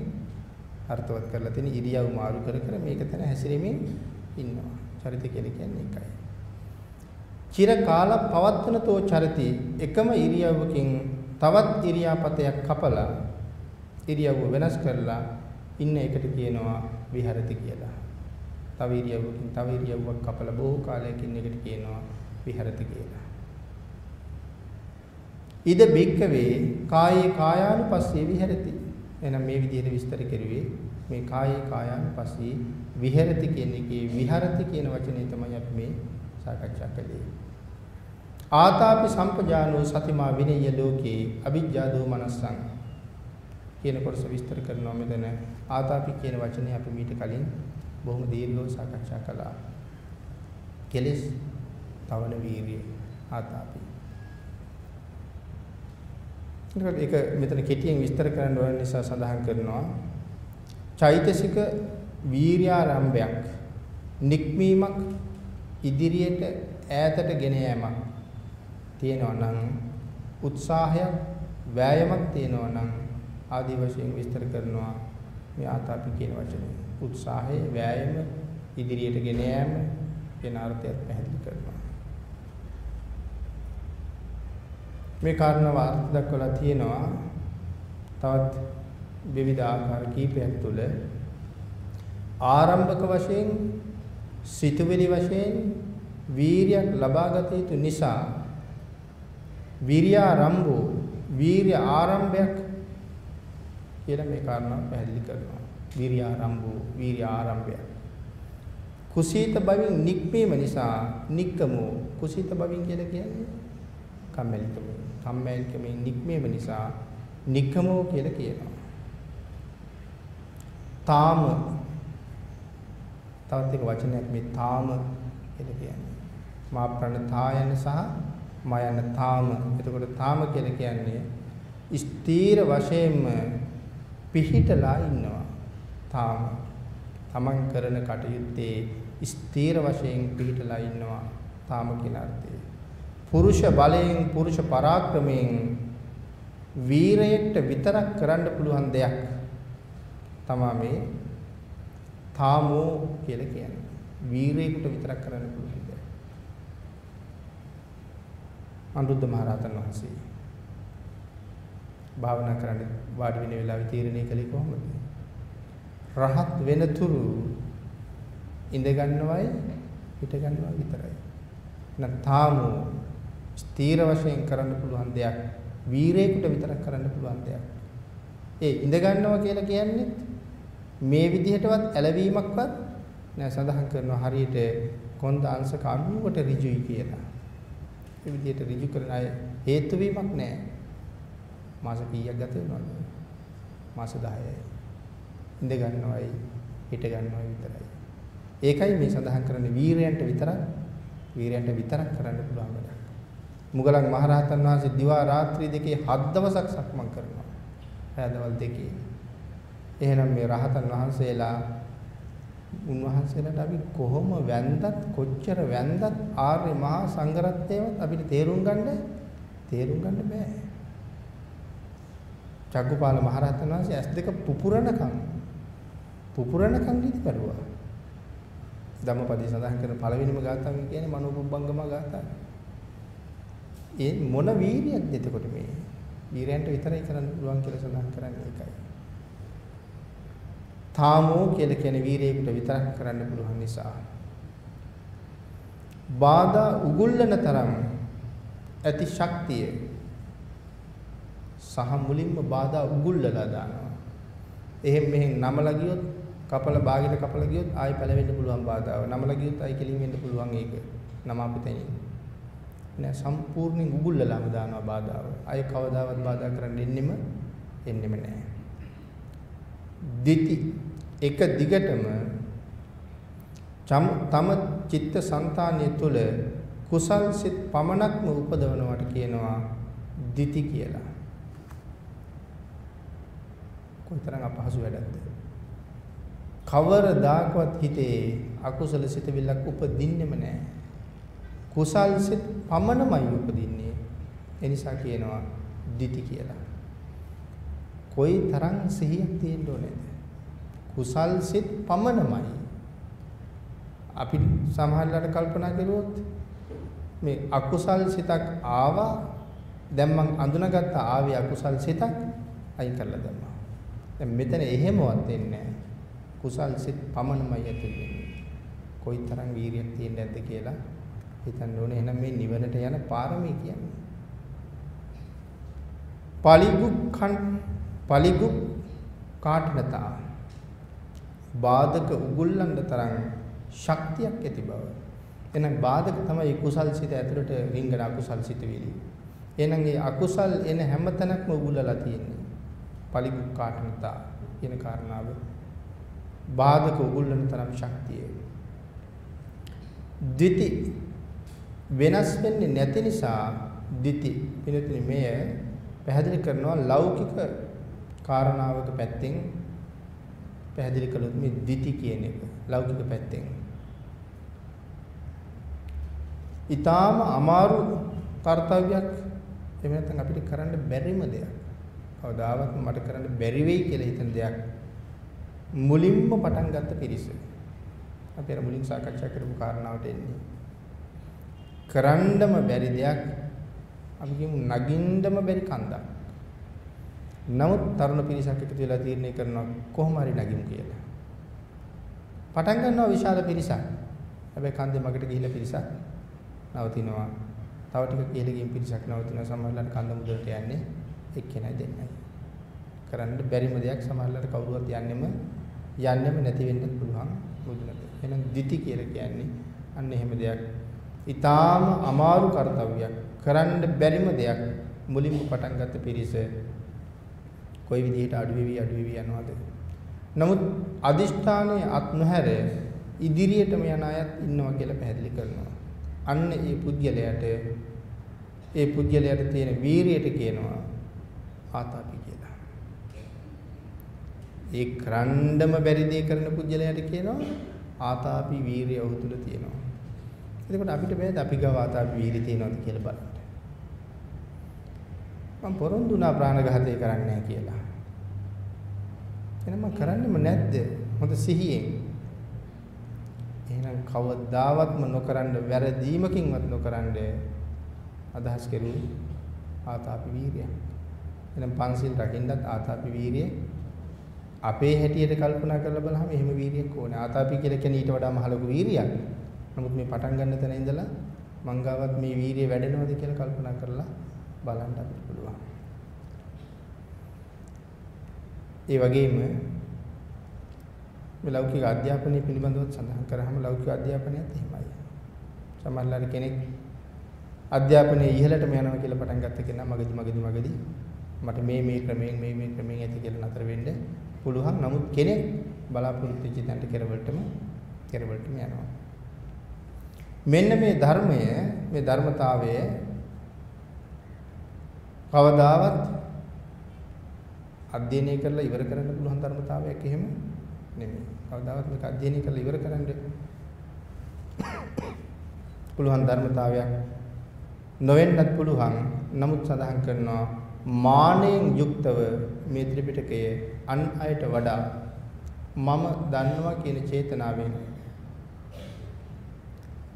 S1: අර්ථවත් කරලා තියෙන ඉරියව් මාරු කර කර මේක තන හැසිරීමෙන් ඉන්නවා. චරිත කියලා කියන්නේ ඒකයි. චිර කාල පවත්වනතෝ චරිතී එකම ඉරියව්වකින් තවත් ඉරියාපතයක් කපලා ඉරියව්ව වෙනස් කරලා ඉන්න එකට කියනවා විහරති කියලා. තව ඉරියව්වකින් තව ඉරියව්වක් කපලා බොහෝ කාලයක ඉන්න එකට කියනවා විහරති කියලා. ඉද බික්කවේ කායේ කායානුපස්සී විහෙරති. එහෙනම් මේ විදිහට විස්තර කෙරුවේ මේ කායේ කායානුපස්සී විහෙරති කියන එකේ විහරති කියන වචනේ තමයි අපි මේ සාකච්ඡා කළේ. ආතාපි සම්පජානෝ සතිමා විනය්‍ය ලෝකේ අවිජ්ජාදෝ මනස්සං කියන කොටස විස්තර කරනවා මෙතන ආතාපි කියන වචනේ අපි මීට කලින් බොහොම දීර්ඝව සාකච්ඡා කළා. කෙලස් තවන වීර්යය ආතාපි. එතකොට ඒක මෙතන කෙටියෙන් විස්තර කරන්න ඕන නිසා සඳහන් කරනවා. චෛතසික වීර්යාරම්භයක් නික්මීමක් ඉදිරියට ඈතට ගෙන යෑමක් තියෙනවා නම් උත්සාහයක් වෑයමක් තියෙනවා නම් ආදි වශයෙන් විස්තර කරනවා මේ ආතාපි කියන වචනේ. උත්සාහය වෑයම ඉදිරියට ගෙන යෑම කියන අර්ථයත් පැහැදිලි කරනවා. මේ කාරණාව අර්ථ දක්වලා තියෙනවා තවත් විවිධ ආකාර කීපයක් තුළ. ආරම්භක වශයෙන් සිතුවිලි වශයෙන් වීරියක් ලබාගත යුතු නිසා විරියාරම්භෝ වීර්ය ආරම්භයක් කියලා මේ කාරණාව පැහැදිලි කරනවා. විරියාරම්භෝ වීර්ය ආරම්භයක් කුසීත බවින් නික්මීම නිසා නික්කමෝ කුසීත බවින් කියලා කියන්නේ කම්මැලිකම කම්මැලිකමෙන් නික්මීම නිසා නික්කමෝ කියලා කියනවා. තාම තවත් එක වචනයක් මේ තාම කියලා කියන්නේ. මා ප්‍රණතායන සහ මයන තාම. එතකොට තාම කියලා කියන්නේ ස්ථීර වශයෙන්ම පිහිටලා ඉන්නවා. තාම තමන් කරන කටයුත්තේ ස්ථීර වශයෙන් පිහිටලා ඉන්නවා තාම කියන අර්ථය. පුරුෂ බලයෙන් පුරුෂ පරාක්‍රමයෙන් වීරයට විතරක් කරන්න පුළුවන් දෙයක් තමයි මේ තාමෝ කියලා කියන්නේ. වීරයෙකුට විතරක් කරන්න පුළුවන් දෙයක්. අනුරුද්ධ මහරහතන් වහන්සේ භාවනා කරන්න වාඩි වෙන වෙලාවේ තීරණය කළේ කොහොමද? රහත් වෙනතුරු ඉඳ ගන්නවයි හිට ගන්නවා විතරයි. නැත්නම් ස්ථීර වශයෙන් කරන්න පුළුවන් දෙයක් වීරයෙකුට විතරක් කරන්න පුළුවන් දෙයක්. ඒ ඉඳ ගන්නවා කියලා කියන්නේ මේ විදිහටවත් ඇලවීමක්වත් නෑ සඳහන් කරනවා හරියට කොන්ද අංශක 90ට ඍජුයි කියලා. ඒ විදිහට ඍජු කරන අය හේතු වීමක් නෑ. මාස කීයක් ගත වෙනවද? මාස 10යි. ඉඳ ගන්නවයි හිට ගන්නවයි විතරයි. ඒකයි මේ සඳහන් කරන්නේ වීරයන්ට විතරක් වීරයන්ට විතරක් කරන්න පුළුවන් වැඩක්. මුගලන් මහරහතන් වහන්සේ දිවා රාත්‍රී දෙකේ හත් දවසක් සක්මන් කරනවා. රැඳවල් දෙකේ. එහෙනම් මේ රහතන් වහන්සේලා උන්වහන්සේලාට අපි කොහොම වැන්දත් කොච්චර වැන්දත් ආර්ය මහා සංඝරත්නයවත් අපිට තේරුම් ගන්න තේරුම් ගන්න බෑ. චග්ගුපාල මහරහතන් වහන්සේ ඇස් දෙක පුපුරනකම් පුපුරනකම් නිදි කරුවා. ධම්මපදයේ සඳහන් කරන පළවෙනිම ගාථාව කියන්නේ මනෝපුබ්බංගම ගාථාව. ඒ මොන වීර්යයක්ද එතකොට මේ? වීරයන්ට විතරයි කරන්න පුළුවන් කියලා සඳහන් කරන්නේ ඒකයි. තාමෝ කියලා කියන වීරයෙකුට විතරක් කරන්න පුළුවන් නිසා. බාධා උගුල්ලන තරම් ඇති ශක්තිය සහ මුලින්ම බාධා උගුල්ලලා දානවා. එහෙන් මෙහෙන් නමලා ගියොත් කපල බාගෙට කපල ගියොත් ආයි පැලවෙන්න පුළුවන් බාධාව. නමලා ගියොත් ආයි කෙලින් වෙන්න පුළුවන් ඒක. නම අපිට නෑ සම්පූර්ණයෙන් උගුල්ලලාම දානවා බාධාව. ආයි කවදාවත් බාධා කරන්න එන්නෙම එන්නෙම නෑ. දිටි එක දිගටම තම චිත්ත સંතානිය තුළ කුසල් සිත් පමණක්ම උපදවනවට කියනවා දිටි කියලා. කොයිතරම් අපහසු වැඩක්ද? කවරදාකවත් හිතේ අකුසල සිතවිල්ලක් උපදින්නෙම නැහැ. කුසල් සිත් පමණමයි උපදින්නේ. ඒ නිසා කියනවා දිටි කියලා. කොයි තරම් සිහියක් තියෙන්න ඕනේද? කුසල් සිත් පමණමයි. අපි සමහරවිට කල්පනා කරුවොත් මේ අකුසල් සිතක් ආවා දැන් මං අඳුනගත්ත ආවේ අකුසල් සිතක් අයින් කරලා දැම්මා. දැන් මෙතන එහෙමවත් වෙන්නේ නැහැ. කුසල් සිත් පමණමයි ඇතුල් වෙන්නේ. කොයිතරම් වීරියක් තියෙන්නේ නැද්ද කියලා හිතන්න ඕනේ. එහෙනම් මේ නිවනට යන පාරමී කියන්නේ. පලිගුක්ඛන් පලිගු කාටනතා බාධක උගුල්ලන්න තරම් ශක්තියක් ඇති බව. එහෙනම් බාධක තමයි කුසල් සිත ඇතුළට රිංගන අකුසල් සිත විලි. එහෙනම් ඒ අකුසල් එන හැම තැනක්ම උගුල්ලලා තියෙන්නේ. පලිගුක්කාටනතා කියන කාරණාව බාධක උගුල්ලන තරම් ශක්තිය. දිටි වෙනස් වෙන්නේ නැති නිසා දිටි පිළිතුරු මෙය පැහැදිලි කරනවා ලෞකික කාරණාවක පැත්තෙන් පැහැදිලි කළොත් මේ දිටි කියන එක ලෞකික පැත්තෙන් ඊටාම අමාරු කාර්යයක් එහෙම නැත්නම් අපිට කරන්න බැරිම දෙයක් කවදාවත් මට කරන්න බැරි වෙයි කියලා හිතන දෙයක් මුලින්ම පටන් ගත්ත පිරිස. අපි අර මුලින් සාකච්ඡා කරපු කාරණාවට එන්නේ. කරන්නම බැරි දෙයක් අපි කියමු නගින්නම බැරි කන්දක්. නමුත් තරුණ පිරිසක් එකතු වෙලා තීරණය කරනවා කොහොම හරි නගිමු කියලා. පටන් ගන්නවා විශාල පිරිසක්. හැබැයි කන්දේ මගට ගිහිල්ලා පිරිසක් නවතිනවා. තව ටික කියලා ගිහින් පිරිසක් නවතිනවා. සමහරවිට කන්ද මුදලට යන්නේ එක්කෙනයි දෙන්නයි. කරන්න බැරිම දෙයක් සමහරවිට කවුරුවත් යන්නෙම යන්නෙම නැති වෙන්නත් පුළුවන් මුදුනට. එහෙනම් දිටි කියලා කියන්නේ අන්න එහෙම දෙයක්. ඊටාම අමාරු කාර්යයක් කරන්න බැරිම දෙයක් මුලින්ම පටන් ගත්ත පිරිස කොයි විදිහට අඩු වෙවි අඩු වෙවි යනවද? නමුත් අදිෂ්ඨානයේ අත් නොහැර ඉදිරියටම යන අයත් ඉන්නවා කියලා පැහැදිලි කරනවා. අන්න ඒ පුද්ගලයාට ඒ පුද්ගලයාට තියෙන වීරියට කියනවා ආතාපි. ඒ කරන්නම බැරි දේ කරන පුජ්‍යලයට කියනවා ආතාපි වීරිය ඔහු තුල තියෙනවා. එතකොට අපිට බෑද අපි ගාව ආතාපි වීරිය තියෙනවද කියලා බලන්න. මම පොරොන්දු වුණා ප්‍රාණඝාතය කරන්නේ නැහැ කියලා. එහෙනම් මම කරන්නෙම නැද්ද? හොඳ සිහියෙන්. එහෙනම් කවදාවත්ම නොකරන්න වැරදීමකින්වත් නොකරන්න අදහස් කෙරුවේ ආතාපි වීරිය. එහෙනම් පන්සිල් රකින්නත් ආතාපි වීරිය අපේ හැටියට කල්පනා කරලා බලහම එහෙම වීරියක් ඕනේ. ආතාපි කියලා කියන්නේ ඊට වඩා මහ ලොකු වීරියක්. නමුත් මේ පටන් ගන්න තැන ඉඳලා මංගාවත් මේ වීරිය වැඩෙනවද කියලා කල්පනා කරලා බලන්න අපිට පුළුවන්. ඒ වගේම මේ ලෞකික අධ්‍යාපනය පිළිබඳව සඳහන් කරාම ලෞකික අධ්‍යාපනයත් එහෙමයි. සමහරවල් කෙනෙක් අධ්‍යාපනයේ ඉහළටම යනවා කියලා පටන් ගත්ත කෙනා මගදී මගදී මගදී මට මේ මේ ක්‍රමයෙන් මේ මේ ක්‍රමයෙන් ඇති කියලා නතර වෙන්න පුළුවන්. නමුත් කෙනෙක් බලාපොරොත්තු වෙච්ච තැනට කෙරවලටම කෙරවලටම යනවා. මෙන්න මේ ධර්මය මේ ධර්මතාවය කවදාවත් අධ්‍යයනය කරලා ඉවර කරන්න පුළුවන් ධර්මතාවයක් එහෙම නෙමෙයි. කවදාවත් මේක අධ්‍යයනය කරලා ඉවර කරන්න පුළුවන් ධර්මතාවයක් නොවෙන්නත් පුළුවන්. නමුත් සඳහන් කරනවා මානෙන් යුක්තව මේ ත්‍රිපිටකය අන් අයට වඩා මම දන්නවා කියන චේතනාවෙන්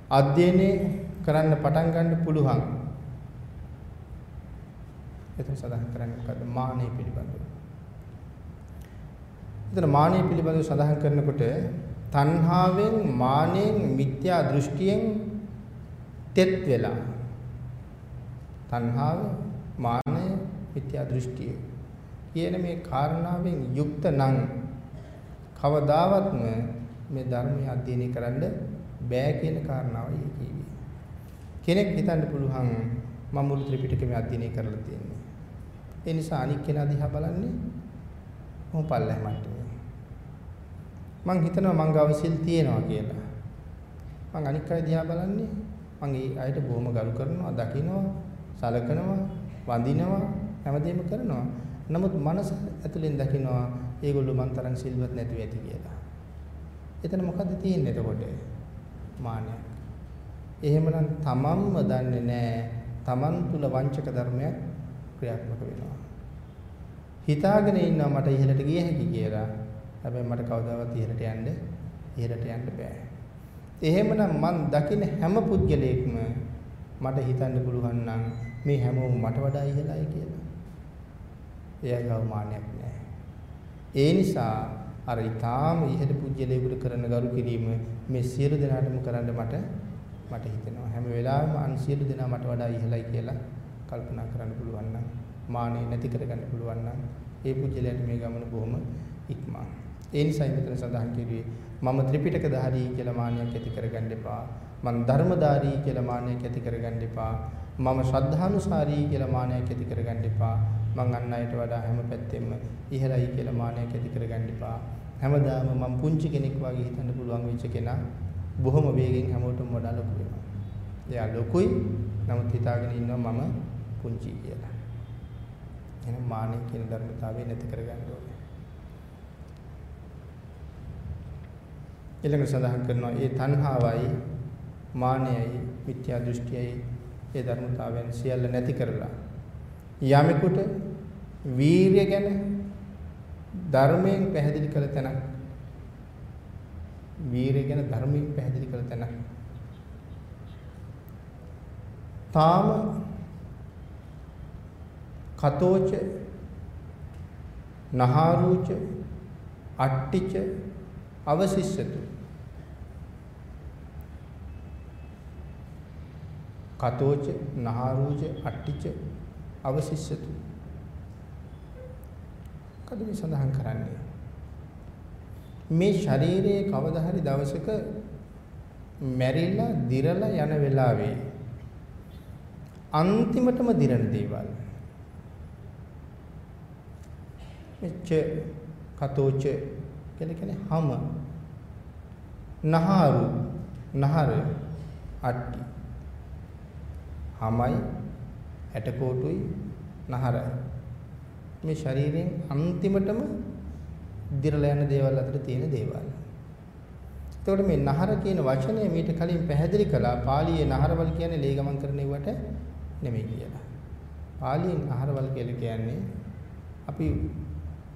S1: අධ්‍යයනය කරන්න පටන් ගන්න පුළුවන්. එතන සඳහන් කරන්නේ මොකද්ද? මානෙ පිළිබඳව. එතන මානෙ පිළිබඳව සඳහන් කරනකොට තණ්හාවෙන් මානෙන් මිත්‍යා දෘෂ්ටියෙන් තෙත් වෙලා තණ්හාව මානය මිත්‍යා දෘෂ්ටිය කියන මේ කාරණාවෙන් යුක්ත නම් කවදාවත්ම මේ ධර්මය අධ්‍යයනය කරන්න බෑ කියන කාරණාවයි කියවි. කෙනෙක් හිතන්න පුළුවන් මම මුළු ත්‍රිපිටකයම අධ්‍යයනය කරලා තියෙන්නේ. ඒ නිසා අනික් කෙනා දිහා බලන්නේ මොහො පල්ලෙහ මට්ටමේ. මං හිතනවා මං ගාව සිල් තියෙනවා කියලා. මං අනික් අය දිහා බලන්නේ මං ඒ අයට බොහොම ගරු කරනවා, දකිනවා, සලකනවා, වඳිනවා, හැමදේම කරනවා. නමුත් මනස ඇතුලෙන් දකිනවා ඒගොල්ලෝ මං තරම් සිල්වත් නැතුව ඇති කියලා. එතන මොකද්ද තියෙන්නේ එතකොට? මාන්නයක්. එහෙමනම් තමන්ම දන්නේ නැහැ තමන් තුල වංචක ධර්මයක් ක්‍රියාත්මක වෙනවා. හිතාගෙන ඉන්නවා මට ඉහළට ගිය හැකි කියලා. හැබැයි මට කවදාවත් ඉහළට යන්න ඉහළට යන්න බෑ. එහෙමනම් මං දකින හැම පුද්ගලයෙක්ම මට හිතන්න පුළුවන් නම් මේ හැමෝම මට වඩා ඉහළයි කියලා. එයාගව මාන්නයක් නැහැ. ඒ නිසා අර ඊටාම ඉහළ පුජ්‍යලයකට කරන ගරු කිරීම මේ සියලු දෙනාටම කරන්න මට මට හිතෙනවා හැම වෙලාවෙම අන් සියලු දෙනා මට වඩා ඉහළයි කියලා කල්පනා කරන්න පුළුවන් නම් මානෙ නැති කරගන්න පුළුවන් නම් ඒ පුජ්‍යලයට මේ ගමන බොහොම ඉක්මන්. ඒ නිසායි මෙතන සඳහන් කෙරුවේ මම ත්‍රිපිටකධාරී කියලා මාන්නයක් ඇති කරගන්න එපා. මම ධර්මධාරී කියලා මාන්නයක් ඇති කරගන්න එපා. මම ශ්‍රද්ධානුසාරී කියලා මාන්නයක් ඇති කරගන්න එපා. මං අන් අයට වඩා හැම පැත්තෙම ඉහළයි කියලා මාන්නයක් ඇති කරගන්න එපා. හැමදාම මම පුංචි කෙනෙක් වගේ හිතන්න පුළුවන් වෙච්ච කෙනා බොහොම වේගෙන් හැමෝටම වඩා ලොකු වෙනවා. එයා ලොකුයි නමුත් හිතාගෙන ඉන්නවා මම පුංචි කියලා. එහෙනම් මානෙ කියන ධර්මතාවය නැති කරගන්න ඕනේ. ඊළඟ සඳහන් කරනවා ඒ තණ්හාවයි මානයයි මිත්‍යා දෘෂ්ටියයි ඒ ධර්මතාවයන් සියල්ල නැති කරලා යමෙකුට වීරිය ගැන ධර්මයෙන් පැහැදිලි කළ තැනක්. වීරිය ගැන ධර්මයෙන් පැහැදිලි කළ තැනක්. තාම කතෝච නහාරූච අට්ටිච අවසිස්සතු කතෝච නහාරූච අට්ටිච අවසිස්සතු කද මේ සඳහන් කරන්නේ? මේ ශරීරයේ කවදා හරි දවසක මැරිලා දිරලා යන වෙලාවේ අන්තිමටම දිරන දේවල්. මෙච්ච කතෝච කියලා කියන්නේ හම. නහරු නහර අට්ටි. හමයි ඇටකොටුයි නහරයි. මේ ශරීරයෙන් අන්තිමටම දිරලා යන දේවල් අතර තියෙන දේවල්. එතකොට මේ නහර කියන වචනය මීට කලින් පැහැදිලි කළා පාලියේ නහරවල් කියන්නේ ලේ ගමන් කරන ඒවට නෙමෙයි කියලා. පාලියෙන් නහරවල් කියලා කියන්නේ අපි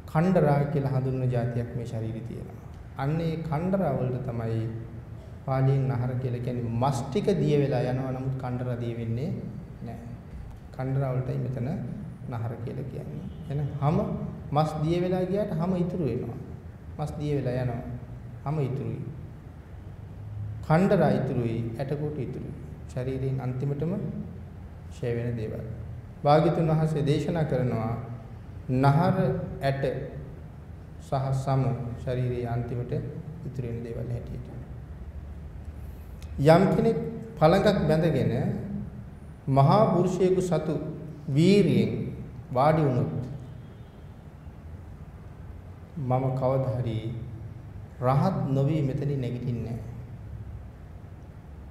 S1: කණ්ඩරා කියලා හඳුන්වන જાතියක් මේ ශරීරේ තියෙනවා. අන්න ඒ කණ්ඩරා වලට තමයි පාලියෙන් නහර කියලා කියන්නේ මස් ටික දිය වෙලා යනවා නමුත් කණ්ඩරා දිය වෙන්නේ නැහැ. කණ්ඩරා වලටයි මෙතන නහර කියලා කියන්නේ. එහෙනම් හැම මස් දිය වෙලා ගියාට හැම ඉතුරු වෙනවා. මස් දිය වෙලා යනවා. හැම ඉතුරුයි. කණ්ඩරා ඉතුරුයි, ඇටකොට ඉතුරුයි. ශරීරයෙන් අන්තිමටම ෂය වෙන දේවල්. භාග්‍යතුන් වහන්සේ දේශනා කරනවා නහර ඇට සහ සම ශරීරයේ අන්තිමට ඉතුරු වෙන දේවල් හැටියට. යම් කෙනෙක් පළඟක් බැඳගෙන මහා පුරුෂයෙකු සතු වීරියෙන් වාඩි වුණොත් මම කවදා හරි රහත් නොවි මෙතනින් නැගිටින්නේ නැහැ.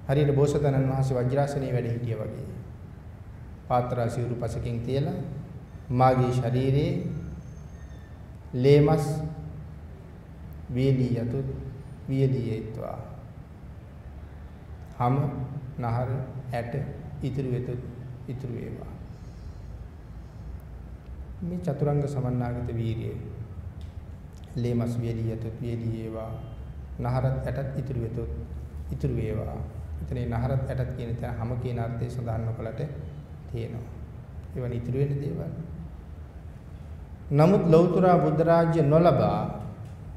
S1: හරියට බෝසතාණන් වහන්සේ වජ්‍රාසනයේ වැඩ හිටියා වගේ. පාත්‍රා සිවුරු පසකින් තියලා මාගේ ශරීරයේ ලේමස් වේලී යතුත් වියදී යත්වා. හම නහර ඇට ඉතුරු වෙතොත් ඉතුරු වේවා. මේ චතුරංග සමන්නාගත වීරිය ලේමස් වේලී යතුත් වේලී වේවා. නහරත් ඇටත් ඉතුරු වෙතොත් ඉතුරු වේවා. එතනේ නහරත් ඇටත් කියන තැන හැම කියන අර්ථය සඳහන් නොකලට තියෙනවා. ඒවන ඉතුරු වෙන දේවල්. නමුත් ලෞතර බුද්ධ රාජ්‍ය නොලබා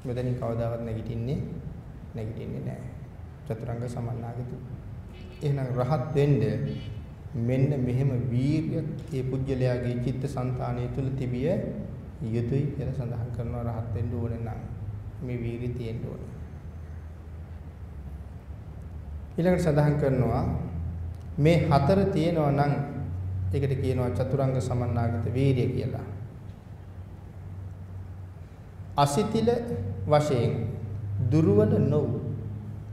S1: මෙතනින් කවදාවත් නැගිටින්නේ නැගිටින්නේ නැහැ. චතුරංග සමන්නාගත. එහෙනම් රහත් වෙන්න මෙන්න මෙහෙම වීර්යයක් ඒ පුජ්‍යලයාගේ චිත්තසංතානය තුල තිබිය යුතුයි කියලා සඳහන් කරනවා රහත් වෙන්න ඕනේ නම් මේ වීර්යය තියෙන්න ඕනේ. ඊළඟට සඳහන් කරනවා මේ හතර තියෙනවා නම් ඒකට කියනවා චතුරංග සමන්නාගත වීර්ය කියලා. අසිතිල වශයෙන් දුර්වල නොවු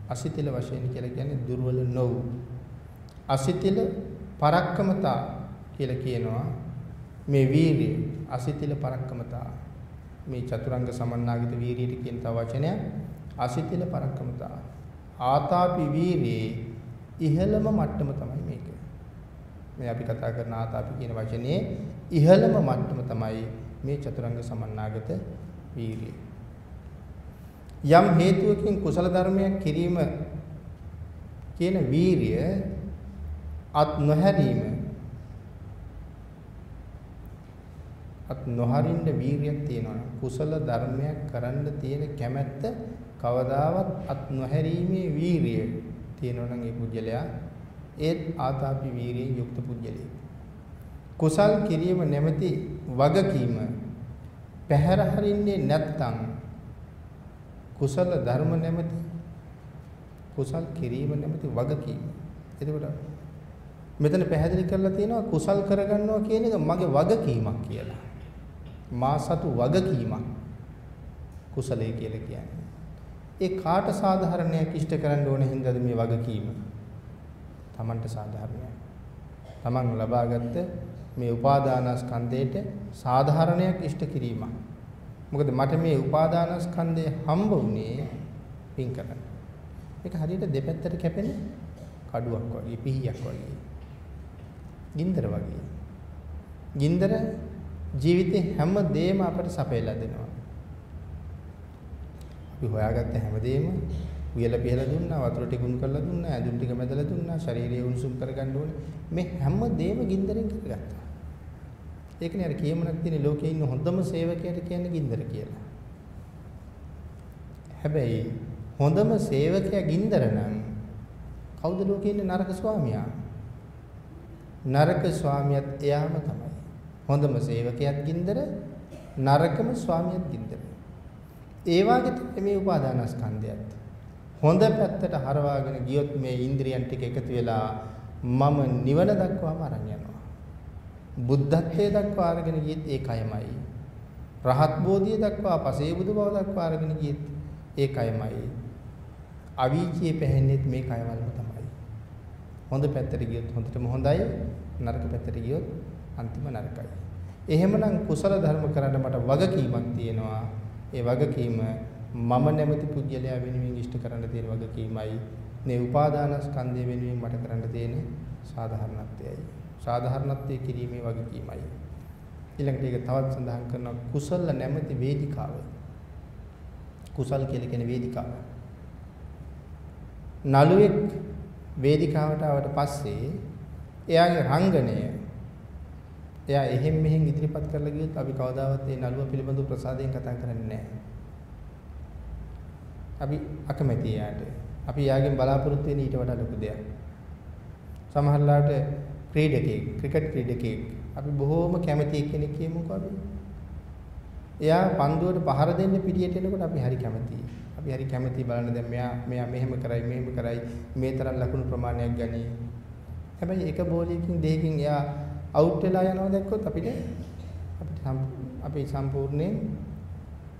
S1: අසිතිල වශයෙන් කියලා කියන්නේ දුර්වල නොවු අසිතිල පරක්කමතා කියලා කියනවා. මේ වීරිය අසිතිල පරක්කමතා. මේ චතුරංග සමන්නාගිත වීරියට කියන තව වචනයක්. අසිතිල පරක්කමතා. ආතාපි වීරියේ ඉහළම මට්ටම තමයි මේක. මේ අපි කතා කරන ආතාපි කියන වචනේ ඉහළම මට්ටම තමයි මේ චතුරංග සමන්නාගත වීරිය. යම් හේතුවකින් කුසල ධර්මයක් කිරීම කියන වීරිය අත් නොහැරීම. අත් නොහරින්න වීරියක් තියෙනවා කුසල ධර්මයක් කරන්න තියෙන කැමැත්ත කවදාවත් අත් නොහැරීමේ වීරිය තියෙනවා නම් ඒ පුජ්‍යලයා. ඒත් ආතාපි වීරියෙන් යුක්ත පුජ්‍යලෙක්. කුසල් කිරීම නැමැති වගකීම පැහැර හරින්නේ නැත්නම් කුසල ධර්ම නැමැති කුසල් කිරීම නැමැති වගකීම. එතකොට මෙතන පැහැදිලි කරලා තියෙනවා කුසල් කරගන්නවා කියන එක මගේ වගකීමක් කියලා. මා සතු වගකීමක් කුසලයේ කියලා කියන්නේ. ඒ කාට සාධාරණයක් ඉෂ්ට කරන්න ඕන හින්දාද මේ වගකීම? Tamanට සාධාරණයක්. Taman ලබාගත්ත මේ උපාදානස්කන්ධයට සාධාරණයක් ඉෂ්ට කිරීමක්. මොකද මට මේ උපාදානස්කන්ධය හම්බ වුණේ පින් කරන්න. මේක හරියට දෙපැත්තට කැපෙන කඩුවක් වගේ පිහියක් වගේ. ගින්දර වගේ. ගින්දර ජීවිතේ හැම දෙයක්ම අපට සපයලා දෙනවා. අපි හොයාගත්ත හැම දෙයක්ම උයලා පිහලා දුන්නා, වතුර ටිකුන් කරලා දුන්නා, ඇඳුම් ටික මැදලා දුන්නා, ශරීරය උණුසුම් කරගන්න ඕනේ. මේ හැම දෙයක්ම ගින්දරෙන් කරගත්තා. ඒකනේ අර කියමනක් තියෙන ලෝකේ ඉන්න හොඳම සේවකයාට කියන්නේ ගින්දර කියලා. හැබැයි හොඳම සේවකයා ගින්දර නම් කවුද ලෝකේ ඉන්න නරක ස්වාමියා? නරක ස්වාමියාත් එයාම තමයි. හොඳම සේවකයාත් ගින්දර, නරකම ස්වාමියාත් ගින්දර. ඒ වාගේ තමයි මේ උපාදානස්කන්ධයත්. හොඳ පැත්තට හරවාගෙන ගියොත් මේ ඉන්ද්‍රියන් ටික එකතු වෙලා මම නිවන දක්වාම අරන් යනවා. බුද්ධත්වයේ දක්වා අරගෙන ගියෙත් ඒකයමයි. රහත් බෝධිය දක්වා පසේ බුදු බව දක්වා අරගෙන ගියෙත් ඒකයමයි. අවීචියේ පැහැෙන්නේත් මේ කයවලම තමයි. හොඳ පැත්තට ගියොත් හොඳටම හොඳයි, නරක පැත්තට ගියොත් අන්තිම නරකයි. එහෙමනම් කුසල ධර්ම කරන්න මට වගකීමක් තියෙනවා. ඒ වගකීම මම නැමැති පුද්ගලයා වෙනුවෙන් ඉෂ්ට කරන්න තියෙන වගකීමයි මේ උපාදානස්කන්ධය වෙනුවෙන් මට කරන්න තියෙන සාධාරණත්වයයි. සාධාරණත්වයේ කිරීමේ වගකීමයි. ඊළඟට ඒක තවත් සඳහන් කරනවා කුසල නැමැති වේදිකාව. කුසල් කියලා කියන වේදිකාව. නළුවෙක් වේදිකාවට ආවට පස්සේ එයාගේ රංගනය එයා එහෙම් මෙහෙම් ඉදිරිපත් කරලා ගියොත් අපි කවදාවත් ඒ නළුව පිළිබඳව ප්‍රසාදයෙන් කතා කරන්නේ නැහැ. අපි අකමැති යාට. අපි යාගෙන් බලාපොරොත්තු වෙන ඊට වඩා ලොකු දෙයක්. සමහරලාට ක්‍රීඩකයෙක්, ක්‍රිකට් ක්‍රීඩකයෙක් අපි බොහෝම කැමති කෙනෙක් කියමුකෝ අපි. එයා පන්දුවට පහර දෙන්න පිටියට එනකොට අපි හරි කැමතියි. අපි හරි කැමතියි බලන්න දැන් මෙයා මෙයා මෙහෙම කරයි මෙහෙම කරයි මේ තරම් ලකුණු ප්‍රමාණයක් ගනී. හැබැයි එක බෝලයකින් දෙකකින් එයා අවුට් වෙලා යනවා දැක්කොත් අපිට අපිට අපි සම්පූර්ණයෙන්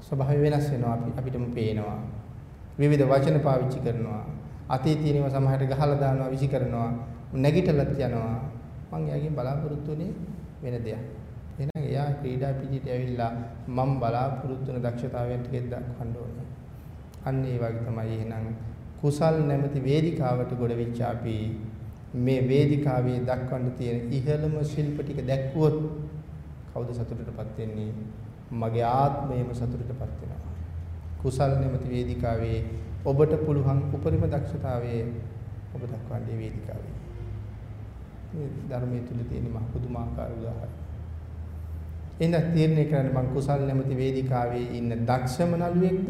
S1: ස්වභාවය වෙනස් වෙනවා අපි අපිටම පේනවා. විවිධ වචන පාවිච්චි කරනවා. අතේ තියෙනව සමහරට ගහලා දානවා විසි කරනවා. නැගිටලත් යනවා. මං එයාගෙන් බලාපොරොත්තු වෙන්නේ වෙන දෙයක්. එහෙනම් එයා ක්‍රීඩා පිටියට ඇවිල්ලා මම බලාපොරොත්තු වෙන දක්ෂතාවයන් ටිකක් දක්වන්න ඕනේ. අන්න ඒ වගේ තමයි එහෙනම් කුසල් නැමැති වේදිකාවට ගොඩ වෙච්ච අපි මේ වේදිකාවේ දක්වන්න තියෙන ඉහළම ශිල්ප ටික දැක්වුවොත් කවුද සතුටටපත් වෙන්නේ? මගේ ආත්මයම සතුටටපත් වෙනවා. කුසල් නැමැති වේදිකාවේ ඔබට පුළුවන් උපරිම දක්ෂතාවයේ ඔබ දක්වන්නේ වේදිකාවේ. මේ ධර්මයේ තුල තියෙන මහ පුදුමාකාර උදාහරණ. එහෙනම් තීරණය කරන්න මං කුසල් නැමැති වේදිකාවේ ඉන්න දක්ෂම නළුවෙක්ද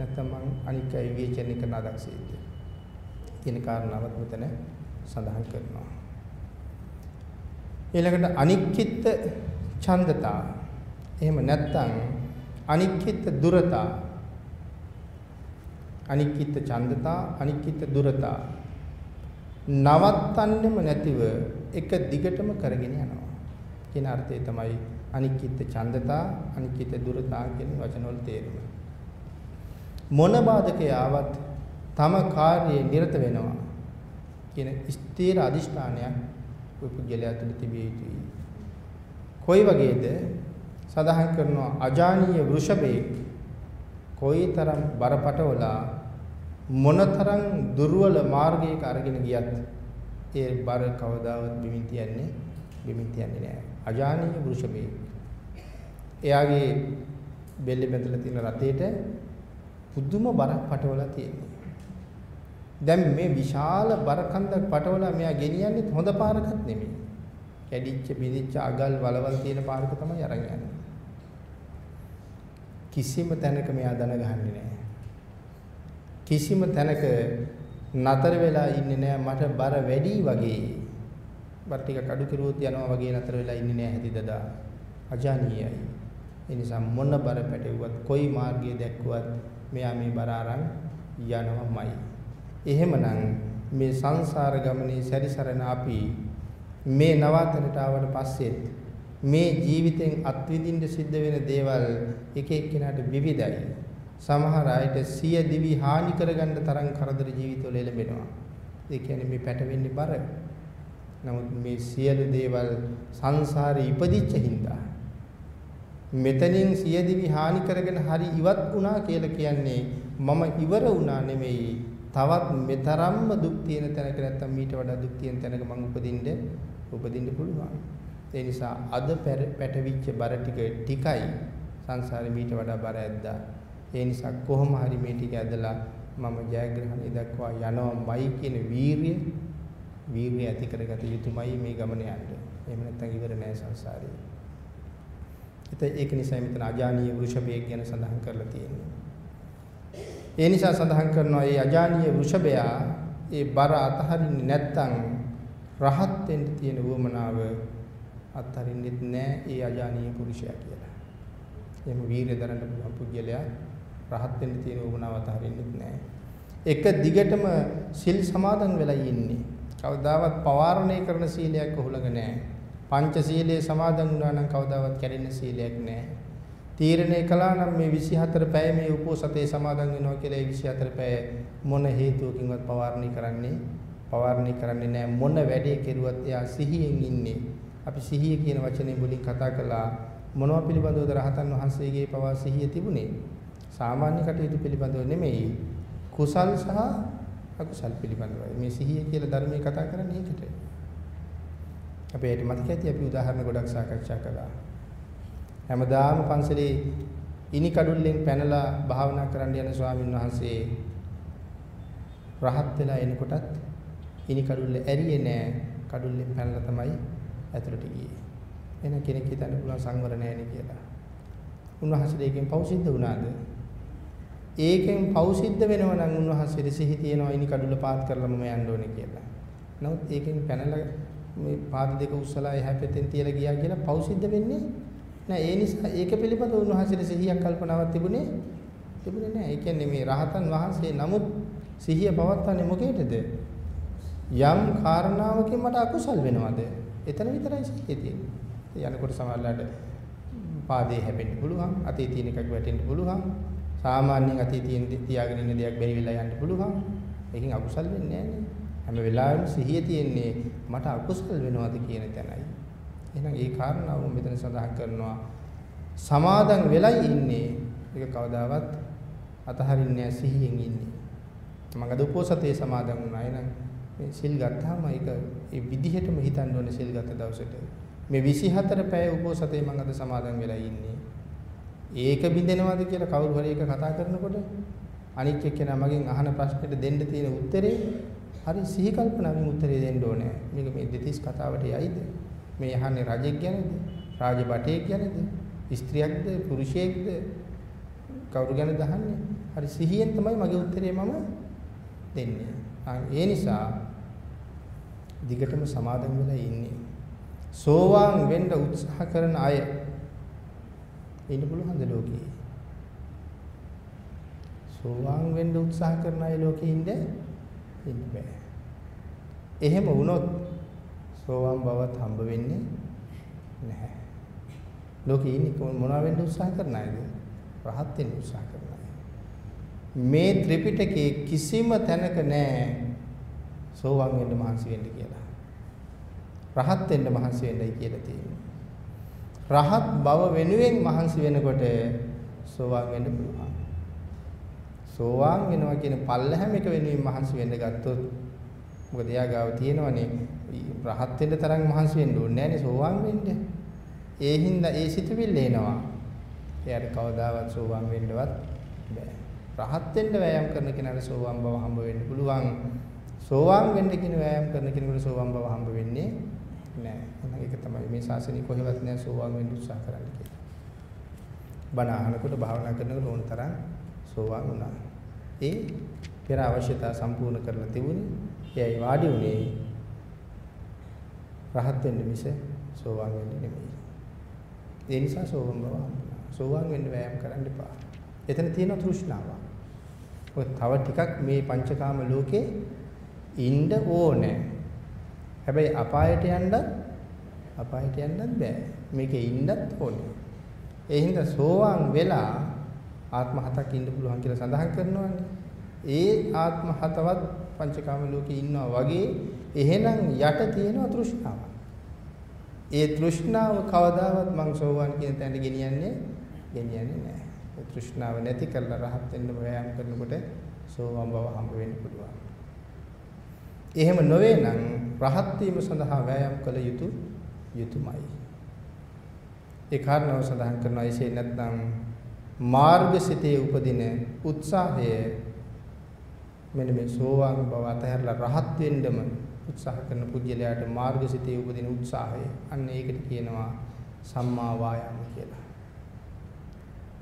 S1: නැත්නම් මං අනික් අය විවේචනය කරන දක්ෂයෙක්ද කියන කාරණාවත් මෙතන සඳහන් කරනවා. ඊළඟට අනික්කිට ඡන්දතා. එහෙම නැත්නම් අනික්කිට දුරතා. අනික්කිට ඡන්දතා අනික්කිට දුරතා. නවත්තන්නෙම නැතිව එක දිගටම කරගෙන යනවා. කියන අර්ථය තමයි අනික්කිත ඡන්දතා අනික්කිත දුරතා කියන වචනවල තේරුම. මොන බාධකේ ආවත් තම කාර්යයේ නිරත වෙනවා කියන ස්ථීර අදිෂ්ඨානයක් පුද්ගලයා තුළ තිබිය යුතුයි කොයි වගේද සඳහන් කරනවා අජානීය වෘෂභේ කොයිතරම් බරපතවලා මොනතරම් දුර්වල මාර්ගයක අරගෙන ගියත් ඒ බර කවදාවත් බිමින් තියන්නේ බිමින් තියන්නේ නැහැ. අජානීය වෘෂභේ. එයාගේ බෙල්ල බැඳලා තියෙන රතේට පුදුම බරක් පටවලා තියෙනවා. දැන් මේ විශාල බර කන්දක් පටවලා මෙයා ගෙනියන්නේ හොඳ පාරකට නෙමෙයි. කැඩිච්ච බිඳිච්ච අගල් වලවල් තියෙන පාරක තමයි අරන් යන්නේ. කිසිම තැනක මෙයා දන ගහන්නේ නැහැ. කිසිම තැනක නතර වෙලා ඉන්නේ නැහැ මට බර වැඩි වගේ. බර ටික කඩු කිරුවොත් යනවා වගේ නතර වෙලා ඉන්නේ නැහැ හැදිදදා. අජානීයයි. ඒ නිසා මොන බර පැටවුවත් කොයි මාර්ගයේ දැක්කුවත් මෙයා මේ බර අරන් යනවමයි. එහෙමනම් මේ සංසාර ගමනේ සැරිසරන අපි මේ නවාතනට ආවට පස්සෙත් මේ ජීවිතෙන් අත්විඳින්න සිද්ධ වෙන දේවල් එක එක්කෙනාට විවිධයි. සමහර අයට සිය දිවි හානි කරගන්න තරම් කරදර ජීවිතවල එළඹෙනවා. ඒ කියන්නේ මේ පැටවෙන්නේ බර. නමුත් මේ සියලු දේවල් සංසාරේ ඉපදිච්ච හින්දා මෙතනින් සිය දිවි හානි කරගෙන හරි ඉවත් වුණා කියලා කියන්නේ මම ඉවර වුණා නෙමෙයි තවත් මෙතරම්ම දුක් තියෙන තැනක නැත්තම් මීට වඩා දුක් තියෙන තැනක මම උපදින්න උපදින්න පුළුවන්. ඒ නිසා අද පැටවිච්ච බර ටික ටිකයි සංසාරේ මීට වඩා බර ඇද්දා. ඒ නිසා කොහොම හරි මේ ටික ඇදලා මම ජයග්‍රහණය දක්වා යනවාමයි කියන වීරිය වීරිය ඇති කරගත යුතුමයි මේ ගමන යන්න. එහෙම නැත්නම් ඉවර නෑ සංසාරේ. ඒක නිසා මෙතන අජානීය වෘෂභය ගැන සඳහන් කරලා තියෙනවා. ඒ නිසා සඳහන් කරනවා මේ අජානීය වෘෂභයා ඒ බර අතහරින්නේ නැත්නම් රහත් වෙන්න තියෙන උවමනාව අත්හරින්නෙත් නෑ ඒ අජානීය පුරුෂයා කියලා. එහෙම වීරිය දරන්න පුළුවන් පුද්ගලයා රහත් වෙන්න තියෙන උවමනාව අතහරින්නෙත් නෑ. එක දිගටම සිල් සමාදන් වෙලා ඉන්නේ. කවදාවත් පවාරණය කරන සීලයක් ඔහුලඟ නෑ. පංච සීලයේ සමාදන් වුණා නම් කවදාවත් කැඩෙන සීලයක් නෑ. තීරණය කළා නම් මේ 24 පැය මේ උපෝසතේ සමාදන් වෙනවා කියලා ඒ 24 පැය මොන හේතුවකින්වත් පවාරණය කරන්නේ පවාරණය කරන්නේ නෑ මොන වැඩේ කෙරුවත් එයා සිහියෙන් ඉන්නේ. අපි සිහිය කියන වචනේ මුලින් කතා කළා මොනවා පිළිබඳවද රහතන් වහන්සේගේ පවා සිහිය තිබුණේ? සාමාන්‍ය කටයුතු පිළිබඳව නෙමෙයි කුසල් සහ අකුසල් පිළිබඳවයි. මේ සිහිය කියලා ධර්මයේ කතා කරන්නේ ඒකට. අපේ මතක ඇති අපි උදාහරණ ගොඩක් සාකච්ඡා කළා. හැමදාම පන්සලේ ඉනි කඩුල්ලෙන් පැනලා භාවනා කරන්න යන ස්වාමින් වහන්සේ රහත් වෙලා එනකොටත් ඉනි කඩුල්ල ඇරියේ නෑ කඩුල්ලෙන් පැනලා තමයි ඇතුළට ගියේ. එන කෙනෙක් හිතන්න පුළුවන් සංවර නෑනේ කියලා. උන්වහන්සේට ඒකෙන් පව් සිද්ධ වුණාද? ඒකෙන් පව් සිද්ධ වෙනවා නම් උන්වහන්සේට සිහි තියෙනවා ඉනි කඩුල්ල පාත් කරලා මම යන්න ඕනේ කියලා. නමුත් ඒකෙන් පැනලා මේ පාද දෙක උස්සලා එහා පැත්තෙන් තියලා ගියා කියලා පව් සිද්ධ වෙන්නේ නෑ. ඒ නිසා ඒක පිළිබඳව උන්වහන්සේට සිහියක් කල්පනාවක් තිබුණේ තිබුණේ නෑ. ඒ කියන්නේ මේ රහතන් වහන්සේ නමුත් සිහිය පවත්වන්නේ මොකේද? යම් කාරණාවකින් මට අකුසල් වෙනවද? එතන විතරයි සිහිය තියෙන්නේ. යනකොට සමහරලාට පාදේ හැපෙන්න පුළුවන්, අතේ තියෙන එකක් වැටෙන්න පුළුවන්. සාමාන්‍යයෙන් අතේ තියෙන තියාගෙන ඉන්න දෙයක් බැරි වෙලා යන්න පුළුවන්. ඒකෙන් අකුසල් වෙන්නේ නැහැ හැම වෙලාවෙම සිහිය තියෙන්නේ මට අකුසල් වෙනවද කියන තැනයි. එහෙනම් ඒ කාරණාව මෙතන සඳහන් කරනවා සමාදන් වෙලයි ඉන්නේ. ඒක කවදාවත් අතහරින්නේ නැහැ සිහියෙන් ඉන්නේ. මම අද උපෝසතේ සමාදන් වුණා. එහෙනම් මේ සිල් ගත්තාම ඒක ඒ විදිහටම හිතන්න ඕනේ සිල් ගත්ත දවසට. මේ 24 පැය උපෝසතේ මම අද සමාදන් වෙලා ඉන්නේ. ඒක බින්දෙනවද කියලා කවුරු හරි එක කතා කරනකොට අනික් එක්කෙනා මගෙන් අහන ප්‍රශ්නෙට දෙන්න තියෙන උත්තරේ හරි සිහි කල්පනාවෙන් උත්තරේ දෙන්න ඕනේ. මේක මේ දෙතිස් කතාවට යයිද? මේ අහන්නේ රජෙක් ගැනද? රාජබටයෙක් ගැනද? ස්ත්‍රියක්ද? පුරුෂයෙක්ද? කවුරු ගැනද අහන්නේ? හරි සිහියෙන් තමයි මගේ උත්තරේ මම දෙන්නේ. ඒ නිසා දිගටම සමාදන් වෙලා ඉන්නේ. සෝවාන් වෙන්න උත්සාහ කරන අය ඉන්න පුළුවන්ද ලෝකේ? සෝවාන් වෙන්න උත්සාහ කරන අය ලෝකේ ඉන්න ඉන්න බෑ. එහෙම වුණොත් සෝවාන් බවත් හම්බ වෙන්නේ නැහැ. ලෝකේ ඉන්නේ මොනවා වෙන්න උත්සාහ කරන අයද? රහත් වෙන්න උත්සාහ කරන අය. මේ ත්‍රිපිටකයේ කිසිම තැනක නැහැ සෝවාන් වෙන්න මහන්සි වෙන්න කියලා. රහත් වෙන්න මහන්සි වෙන්නයි කියලා තියෙන්නේ. රහත් බව වෙනුවෙන් මහන්සි වෙනකොට සෝවාන් වෙන්න පුළුවන්. සෝවාන් වෙනවා කියන පල්ලහැම එක වෙනුවෙන් මහන්සි වෙන්න ගත්තොත් මොකද එයා ගාව තියෙනවනේ රහත් වෙන්න තරම් මහන්සි වෙන්න ඕනේ නැහැනේ සෝවාන් වෙන්න. ඒ හින්දා ඒ සිතුවිල්ල එනවා. එයාට කවදාවත් සෝවාන් වෙන්නවත් බෑ. රහත් වෙන්න වෑයම් කරන කෙනාට සෝවාන් බව හම්බ වෙන්න පුළුවන්. සෝවාන් වෙන්න කියන වෑයම් කරන කෙනෙකුට සෝවාන් බව හම්බ වෙන්නේ නැහැ. එහෙනම් ඒක තමයි මේ ශාසනය කොහෙවත් නැහැ සෝවාන් වෙන්න උත්සාහ කරන්න කියලා. බණ අහනකොට භාවනා කරනකොට ඕන තරම් සෝවාන් වුණා. ඒ පෙර අවශ්‍යතා සම්පූර්ණ කරලා තිබුණේ. එයයි වාඩි උනේ රහත් වෙන්න මිස සෝවාන් වෙන්න නෙමෙයි. ඒ නිසා සෝවාන් බව හම්බුණා. සෝවාන් වෙන්න වෑයම් කරන්න එපා. එතන තියෙන තෘෂ්ණාව. ඔය තව ටිකක් මේ පංචකාම ලෝකේ ඉන්න ඕනේ. හැබැයි අපායට යන්නත් අපායට යන්නත් බෑ. මේකේ ඉන්නත් ඕනේ. ඒ හින්දා සෝවාන් වෙලා ආත්ම හතක් ඉන්න පුළුවන් කියලා සඳහන් කරනවානේ. ඒ ආත්ම හතවත් පංචකාම ලෝකේ ඉන්නවා වගේ එහෙනම් යට තියෙනවා තෘෂ්ණාව. ඒ තෘෂ්ණාව කවදාවත් මං සෝවාන් කියන තැනට ගෙනියන්නේ ගෙනියන්නේ නැහැ. ඒ තෘෂ්ණාව නැති කරලා රහත් වෙන්න වෑයම් කරනකොට සෝවාන් බව හම්බ වෙන්න පුළුවන්. එහෙම නොවේ නම් රහත් වීම සඳහා වෑයම් කළ යුතු යුතුයමයි. ඒ කාරණාව සඳහන් කරනවා එසේ නැත්නම් මාර්ගසිතේ උපදින උත්සාහය මෙන්න මේ සෝවාන් බව අතහැරලා රහත් වෙන්නම උත්සාහ කරන පුද්ගලයාට මාර්ගසිතේ උපදින උත්සාහය අන්න ඒකට කියනවා සම්මා වායාම කියලා.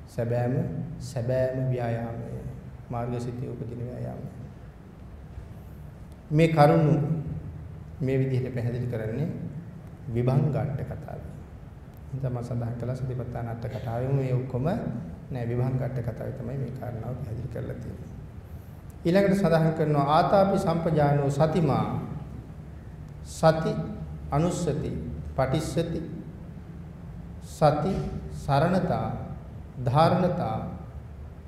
S1: සැබෑම සැබෑම ව්‍යායාමය මාර්ගසිතේ උපදින ව්‍යායාමය. මේ කරුණු මේ විදිහට පැහැදිලි කරන්නේ විභංගාට්ට කතාවේ. ඉතින් මම සඳහන් කළා සතිපට්ඨාන අට කතාවෙම මේ ඔක්කොම නෑ විභංගාට්ට කතාවේ තමයි මේ කාරණාව පැහැදිලි කරලා තියෙන්නේ. ඊළඟට සඳහන් කරනවා ආතාපි සම්පජානෝ සතිමා. සති අනුස්සති පටිස්සති. සති සරණතා ධාරණතා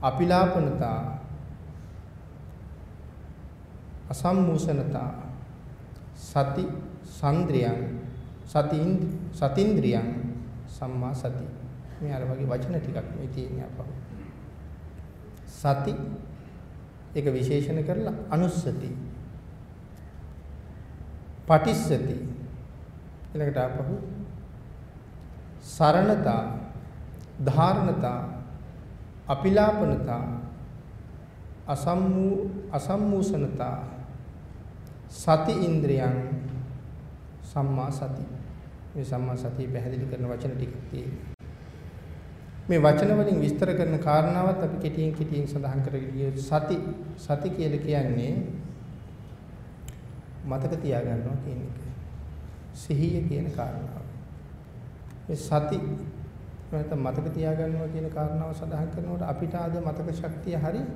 S1: අපිලාපනතා. අසම්මූසනතා. සති සන්ද්‍රියං සතින් සතින්ද්‍රියං සම්මා සති. මේ අර වගේ වචන ටිකක් මේ තියෙන්නේ අපහු සති ඒක විශේෂණ කරලා අනුස්සති. පටිස්සති. ඊළඟට ආපහු සරණතා, ධාරණතා, අපිලාපනතා, අසම්මු අසම්මූසනතා සති ඉන්ද්‍රියං සම්මා සති. මේ සම්මා සතිය පැහැදිලි කරන වචන ටිකක් තියෙනවා. මේ වචන වලින් විස්තර කරන කාරණාවත් අපි කෙටියෙන් කෙටියෙන් සඳහන් කරගෙන සති සති කියලා කියන්නේ මතක තියාගන්නවා කියන එක. සිහිය කියන කාරණාව. මේ සති නැත්නම් මතක තියාගන්නවා කියන කාරණාව සඳහන් කරනකොට අපිට ආද මතක ශක්තිය හරි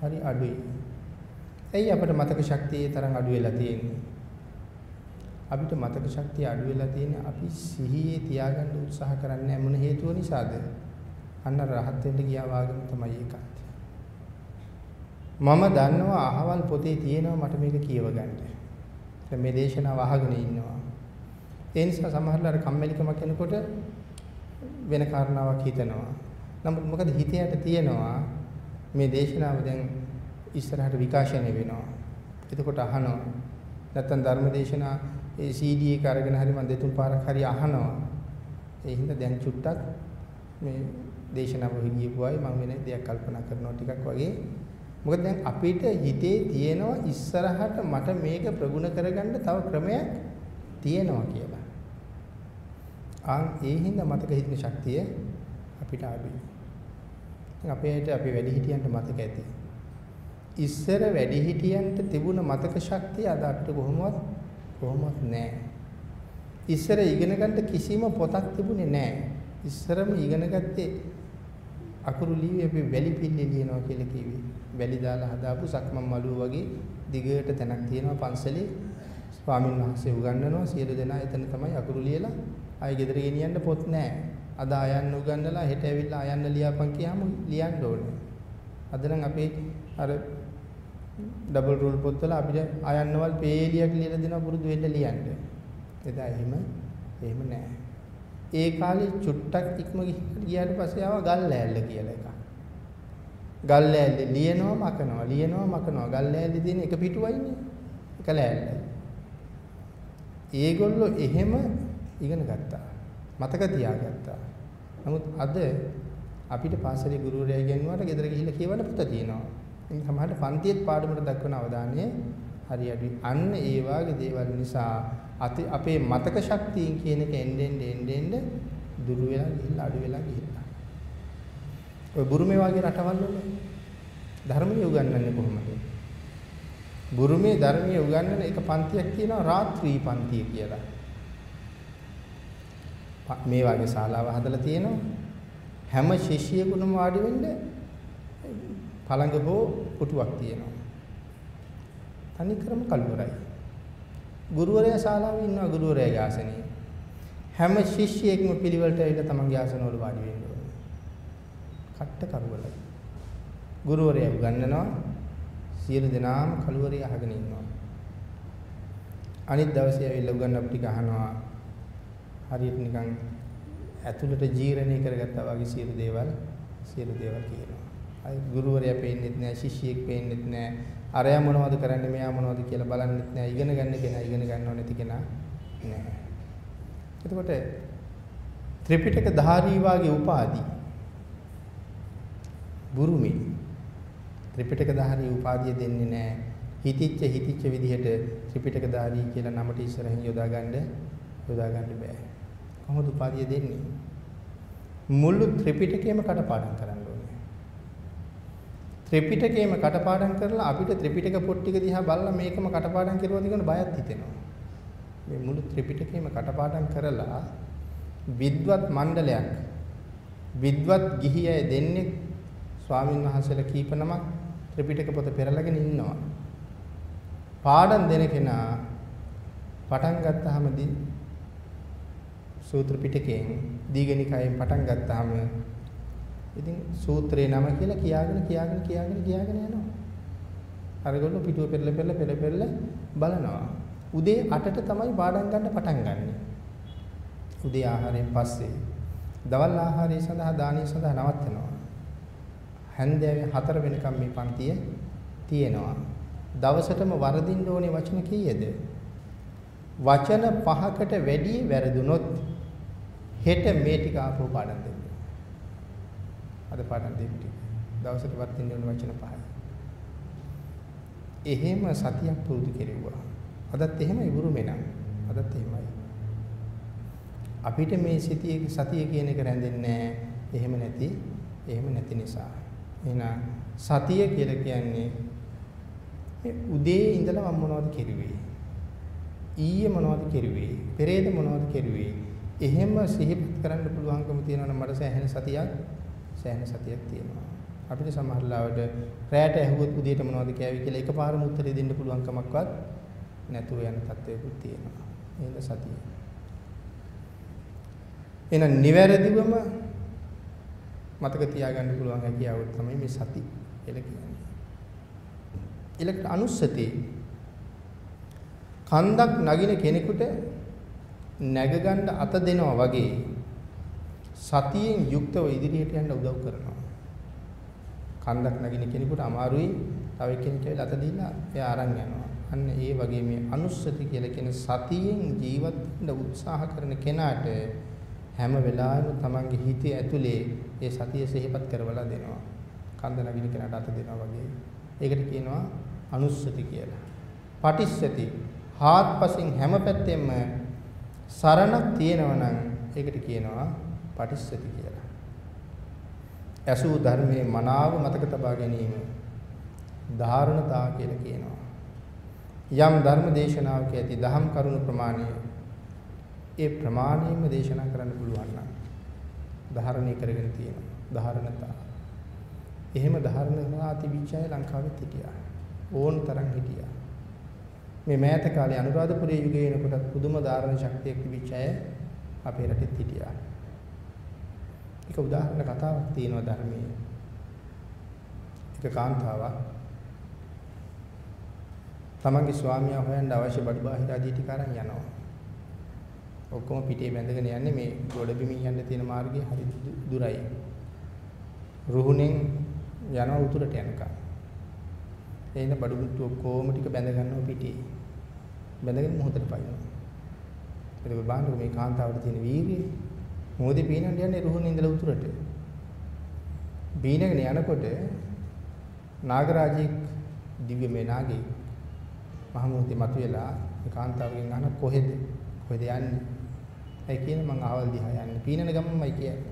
S1: හරි අඩුයි. ඇයි අපිට මතක ශක්තිය තරම් අඩු වෙලා තියෙන්නේ? අපිට මතක ශක්තිය අඩු වෙලා තියෙන්නේ අපි සිහියේ තියාගන්න උත්සාහ කරන්නේ මොන හේතුව නිසාද? අන්න රහත් වෙන්න ගියා වගේම තමයි ඒකත්. මම දන්නවා අහවල් පොතේ තියෙනවා මට මේක කියව ගන්න. මේ දේශනාව අහගෙන ඉන්නවා. ඒ නිසා සමහරවල් කම්මැලිකමක් එනකොට වෙන කාරණාවක් හිතනවා. නමුත් මොකද හිතයට තියෙනවා මේ දේශනාව දැන් ඉස්සරහට විකාශනය වෙනවා. එතකොට අහනවා. නැත්තම් ධර්ම දේශනා ඒ CD එක අරගෙන හරි මම දෙතුන් පාරක් හරි අහනවා. ඒ හින්දා දැන් චුට්ටක් මේ දේශනාව ගියපු අය මම වෙන දෙයක් කල්පනා කරනවා ටිකක් වගේ. මොකද දැන් අපිට හිතේ තියෙනවා ඉස්සරහට මට මේක ප්‍රගුණ කරගන්න තව ක්‍රමයක් තියෙනවා කියලා. ආන් ඒ හින්දා මතක හිටින ශක්තිය අපිට අඩුයි. අපේට අපි වැඩිහිටියන්ට මතක ඇති. ඉස්සර වැඩිහිටියන්ට තිබුණ මතක ශක්තිය අද අපිට කොහොමවත් කොහොමවත් නැහැ. ඉස්සර ඉගෙන ගන්න කිසිම පොතක් තිබුණේ නැහැ. ඉස්සරම ඉගෙන ගත්තේ අකුරු ලිව්වේ අපි වැලි පිල්ලේ ලියනවා කියලා කිව්වේ. වැලි දාලා හදාපු සක්මන් මළුව වගේ දිගට තැනක් තියෙනවා පන්සලේ. ස්වාමීන් වහන්සේ උගන්වනවා සියලු දෙනා එතන තමයි අකුරු ලියලා ආයෙ ගෙදර ගෙනියන්න පොත් නැහැ. අද අයන්න උගන්වලා හෙට ඇවිල්ලා අයන්න ලියාපන් කියහම ලියන්න ඕනේ. අද නම් අපේ අර ඩබල් රූල් පොත්වල අපිට අයන්නවල් පේලියක් ලියලා දෙනවා පුරුදු වෙන්න ලියන්න. එදා එහෙම එහෙම නෑ. ඒ කාලේ චුට්ටක් ඉක්ම ගියාට පස්සේ ආවා ගල් ලෑල්ල කියලා එකක්. ගල් ලෑල්ල ලියනවා මකනවා ලියනවා මකනවා ගල් ලෑල්ල දින එක පිටුවයිනේ. එක ලෑල්ල. ඒගොල්ලෝ එහෙම ඉගෙන ගත්තා. මතක තියාගත්තා. නමුත් අද අපිට පාසලේ ගුරුවරයා ඉගෙනුවාට ගෙදර ගිහිල්ලා කියවන්න පුත තියෙනවා. ඉතින් සමහරට පන්තියේත් පාඩමට දක්වන අවධානය හරි අඩුයි. අන්න ඒ වාගේ දේවල් නිසා අපේ මතක ශක්තියින් කියන එක එන්නේ එන්නේ එන්නේ දුරු වෙලා ගිහිල්ලා අඩු වෙලා ගිහිල්ලා. ඔය බුරුමේ වගේ රටවල් වල ධර්මයේ උගන්වන්නේ කොහොමද? බුරුමේ ධර්මයේ උගන්වන එක පන්තියක් තියෙනවා රාත්‍රී පන්තිය කියලා. මේ වගේ ශාලාව හදලා තියෙනවා. හැම ශිෂ්‍යයෙකුටම වාඩි වෙන්න පළඟ හෝ පුටුවක් තියෙනවා. තනි ක්‍රම කල්වරයි. ගුරුවරයා ශාලාවේ ඉන්නවා ගුරුවරයාගේ ආසනයේ. හැම ශිෂ්‍යයෙක්ම පිළිවෙලට ඇවිල්ලා තමන්ගේ ආසනවල වාඩි වෙන්න ඕනේ. කට්ට කරුවලයි. ගුරුවරයා උගන්වනවා සියලු දෙනාම කළුවරේ අහගෙන ඉන්නවා. අනිත් දවසේ ඇවිල්ලා උගන්වපු ටික අහනවා. හරියට නිකන් ඇතුළට ජීර්ණය කරගත්තා වගේ සියලු දේවල් සියලු දේවල් කියනවා. අයි ගුරුවරයා පේන්නෙත් නෑ ශිෂ්‍යයෙක් පේන්නෙත් නෑ අරයා මොනවද කරන්නේ මෙයා මොනවද කියලා බලන්නෙත් නෑ ඉගෙන ගන්න කෙනා ඉගෙන ගන්නව නැති කෙනා නෑ. එතකොට ත්‍රිපිටක ධාරී වාගේ උපාදි බුරුමි. ත්‍රිපිටක ධාරී උපාදිය දෙන්නේ නෑ. හිතිච්ච හිතිච්ච විදිහට ත්‍රිපිටක ධාරී කියලා නමට ඉස්සරහින් යොදා ගන්න යොදා ගන්න බෑ. කොහොමද උපාදිය දෙන්නේ? මුළු ත්‍රිපිටකයම කටපාඩම් කරන්න ත්‍රිපිටකයම කටපාඩම් කරලා අපිට ත්‍රිපිටක පොත් ටික දිහා බලලා මේකම කටපාඩම් කරුවද කියන බයත් හිතෙනවා. මේ මුළු ත්‍රිපිටකයම කටපාඩම් කරලා විද්වත් මණ්ඩලයක් විද්වත් ගිහි අය දෙන්නේ ස්වාමින් වහන්සේලා කීප නමක් ත්‍රිපිටක පොත පෙරලගෙන ඉන්නවා. පාඩම් දෙන කෙනා පටන් ගත්තාම සූත්‍ර පිටකයෙන් දීගණිකයෙන් පටන් ගත්තාම ඉතින් සූත්‍රේ නම කියලා කියාගෙන කියාගෙන කියාගෙන කියාගෙන යනවා. අරගොල්ලෝ පිටුව පෙරල පෙරල පෙර පෙරල බලනවා. උදේ 8ට තමයි පාඩම් ගන්න පටන් ගන්නෙ. උදේ ආහාරයෙන් පස්සේ දවල් ආහාරය සඳහා දානිය සඳහා නවත්තනවා. හැන්දෑවේ 4 වෙනකම් මේ පන්තිය තියෙනවා. දවසටම වරදින්න ඕනේ වචන කීයද? වචන පහකට වැඩි වැරදුනොත් හෙට මේ ටික ආපහු පාඩම් දෙන්න. අද පාඩම් දෙන්න ටික. දවසට වර්තින්න ඕන වචන පහයි. එහෙම සතියක් පුරුදු කෙරුවා. අදත් එහෙමයි ගුරුමෙනම්. අදත් එහෙමයි. අපිට මේ සිතිය සතිය කියන එක රැඳෙන්නේ එහෙම නැති එහෙම නැති නිසා. එහෙනම් සතිය කියලා කියන්නේ උදේ ඉඳලා මම මොනවද කෙරුවේ? ඊයේ මොනවද කෙරුවේ? පෙරේද මොනවද කෙරුවේ? එහෙම සිහිපත් කරන්න පුළුවන්කම තියෙනවා නම් මට සෑහෙන සතියක් සෑහෙන සතියක් තියෙනවා. අපිට සමහර ලාවට රැයට ඇහුවොත් උදේට මොනවද කෑවි කියලා එකපාරම උත්තරේ දෙන්න පුළුවන් කමක්වත් නැතුව යන තත්ත්වයකුත් තියෙනවා. එහෙනම් සතිය. එහෙනම් නිවැරදිවම මතක තියාගන්න පුළුවන් හැකියාව තමයි මේ සති කියලා කියන්නේ. ඊළඟට අනුස්සති කන්දක් නගින කෙනෙකුට නැග ගන්න අත දෙනවා වගේ සතියෙන් යුක්තව ඉදිරියට යන්න උදව් කරනවා. කන්දක් නගින කෙනෙකුට අමාරුයි තව කෙනෙක් කියලා අත දීලා එයා අරන් යනවා. අන්න ඒ වගේ මේ අනුස්සති කියලා කියන සතියෙන් ජීවත් වෙන්න උත්සාහ කරන කෙනාට හැම වෙලාවෙම තමන්ගේ හිතේ ඇතුලේ ඒ සතිය සිහිපත් කරවලා දෙනවා. කන්ද නගින කෙනාට අත දෙනවා වගේ. ඒකට කියනවා අනුස්සති කියලා. පටිස්සති හාත්පසින් හැම පැත්තෙම සරණක් තියෙනවා නම් ඒකට කියනවා පටිස්සති කියලා. ඇසූ ධර්මයේ මනාව මතක තබා ගැනීම ධාරණතා කියලා කියනවා. යම් ධර්ම දේශනාවක ඇති දහම් කරුණු ප්‍රමාණය ඒ ප්‍රමාණයෙන්ම දේශනා කරන්න පුළුවන් නම් ධාරණය කරගෙන තියෙනවා. ධාරණතා. එහෙම ධාරණතා තිබිච්ච අය ලංකාවෙත් හිටියා. ඕන තරම් හිටියා. මේ මෑත කාලේ අනුරාධපුරයේ යුගයේ එනකොට පුදුම ධාරණ ශක්තියක් තිබිච්ච අය අපේ රටෙත් හිටියා. එක උදාහරණ කතාවක් තියෙනවා ධර්මයේ. එක කාන්තාවක් තමන්ගේ ස්වාමියා හොයන්න අවශ්‍ය බඩු බාහිර ආදී ටික අරන් යනවා. ඔක්කොම පිටේ බැඳගෙන යන්නේ මේ ගොඩබිමින් යන්න තියෙන මාර්ගය හරි දුරයි. රුහුණෙන් යනවා උතුරට යනකම්. එයින් බඩු මුට්ටු ඔක්කොම ටික බැඳ ගන්නවා පිටේ. බැඳගෙන මොහොතට පයින්නවා. ඒක බලන්නකො මේ කාන්තාවට තියෙන වීර්යය. මොහොතේ පීනන්න යන්නේ රුහුණේ ඉඳලා උතුරට. බීනගෙන යනකොට නාගරාජෙක් දිව්‍යමය නාගයෙක් මහමුහුදේ මතුවලා මේ කාන්තාවගෙන් අහන කොහෙද? කොහෙද යන්නේ? ඒ කියන මං ආවල් දිහා යන්නේ. පීනන ගමන්මයි කියන්නේ.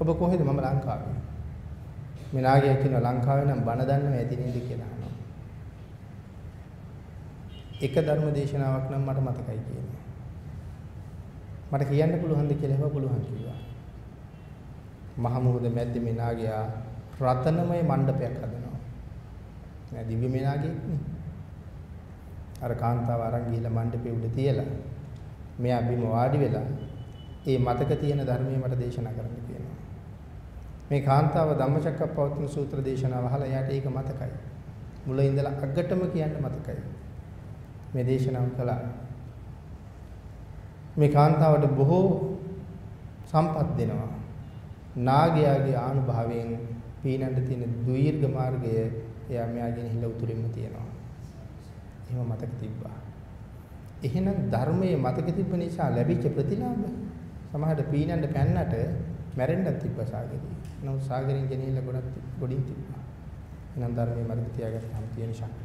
S1: ඔබ කොහෙද? මම ලංකාවේ. මේ නාගයා කියනවා ලංකාවේ නම් බණ දන්නව ඇති නේද කියලා අහනවා. එක ධර්ම දේශනාවක් නම් මට මතකයි කියන්නේ. මට කියන්න පුළුවන්ද කියලා හව පුළුවන් කිව්වා. මහමුහුද මැද්දේ මේ නාගයා රතනමය මණ්ඩපයක් හදනවා. නෑ දිව්‍යමය නාගයෙක් නේ. අර කාන්තාව අරන් ගිහිල්ලා මණ්ඩපේ උඩ තියලා මෙයා බිම වාඩි වෙලා ඒ මතක තියෙන ධර්මයේ මට දේශනා කරන්න කියනවා. මේ කාන්තාව ධම්මචක්කප්පවත්තන සූත්‍ර දේශනාව අහලා එයාට ඒක මතකයි. මුල ඉඳලා අගටම කියන්න මතකයි. මේ දේශනාව කළා. මේ කාන්තාවට බොහෝ සම්පත් දෙනවා. නාගයාගේ ආනුභාවයෙන් පීනන්න තියෙන දීර්ඝ මාර්ගය එයා මෙයාගෙන හිල උතුරින්ම තියෙනවා. එහෙම මතක තිබ්බා. එහෙනම් ධර්මයේ මතක තිබ්බ නිසා ලැබිච්ච ප්‍රතිලාභ සමහරට පීනන්න පැන්නට මැරෙන්නත් තිබ්බ සාගරේ. නමුත් සාගරෙන් ගෙනිහිල්ලා ගොඩක් ගොඩින් තිබ්බා. එහෙනම් ධර්මයේ මතක තියාගත්තාම තියෙන ශක්තිය.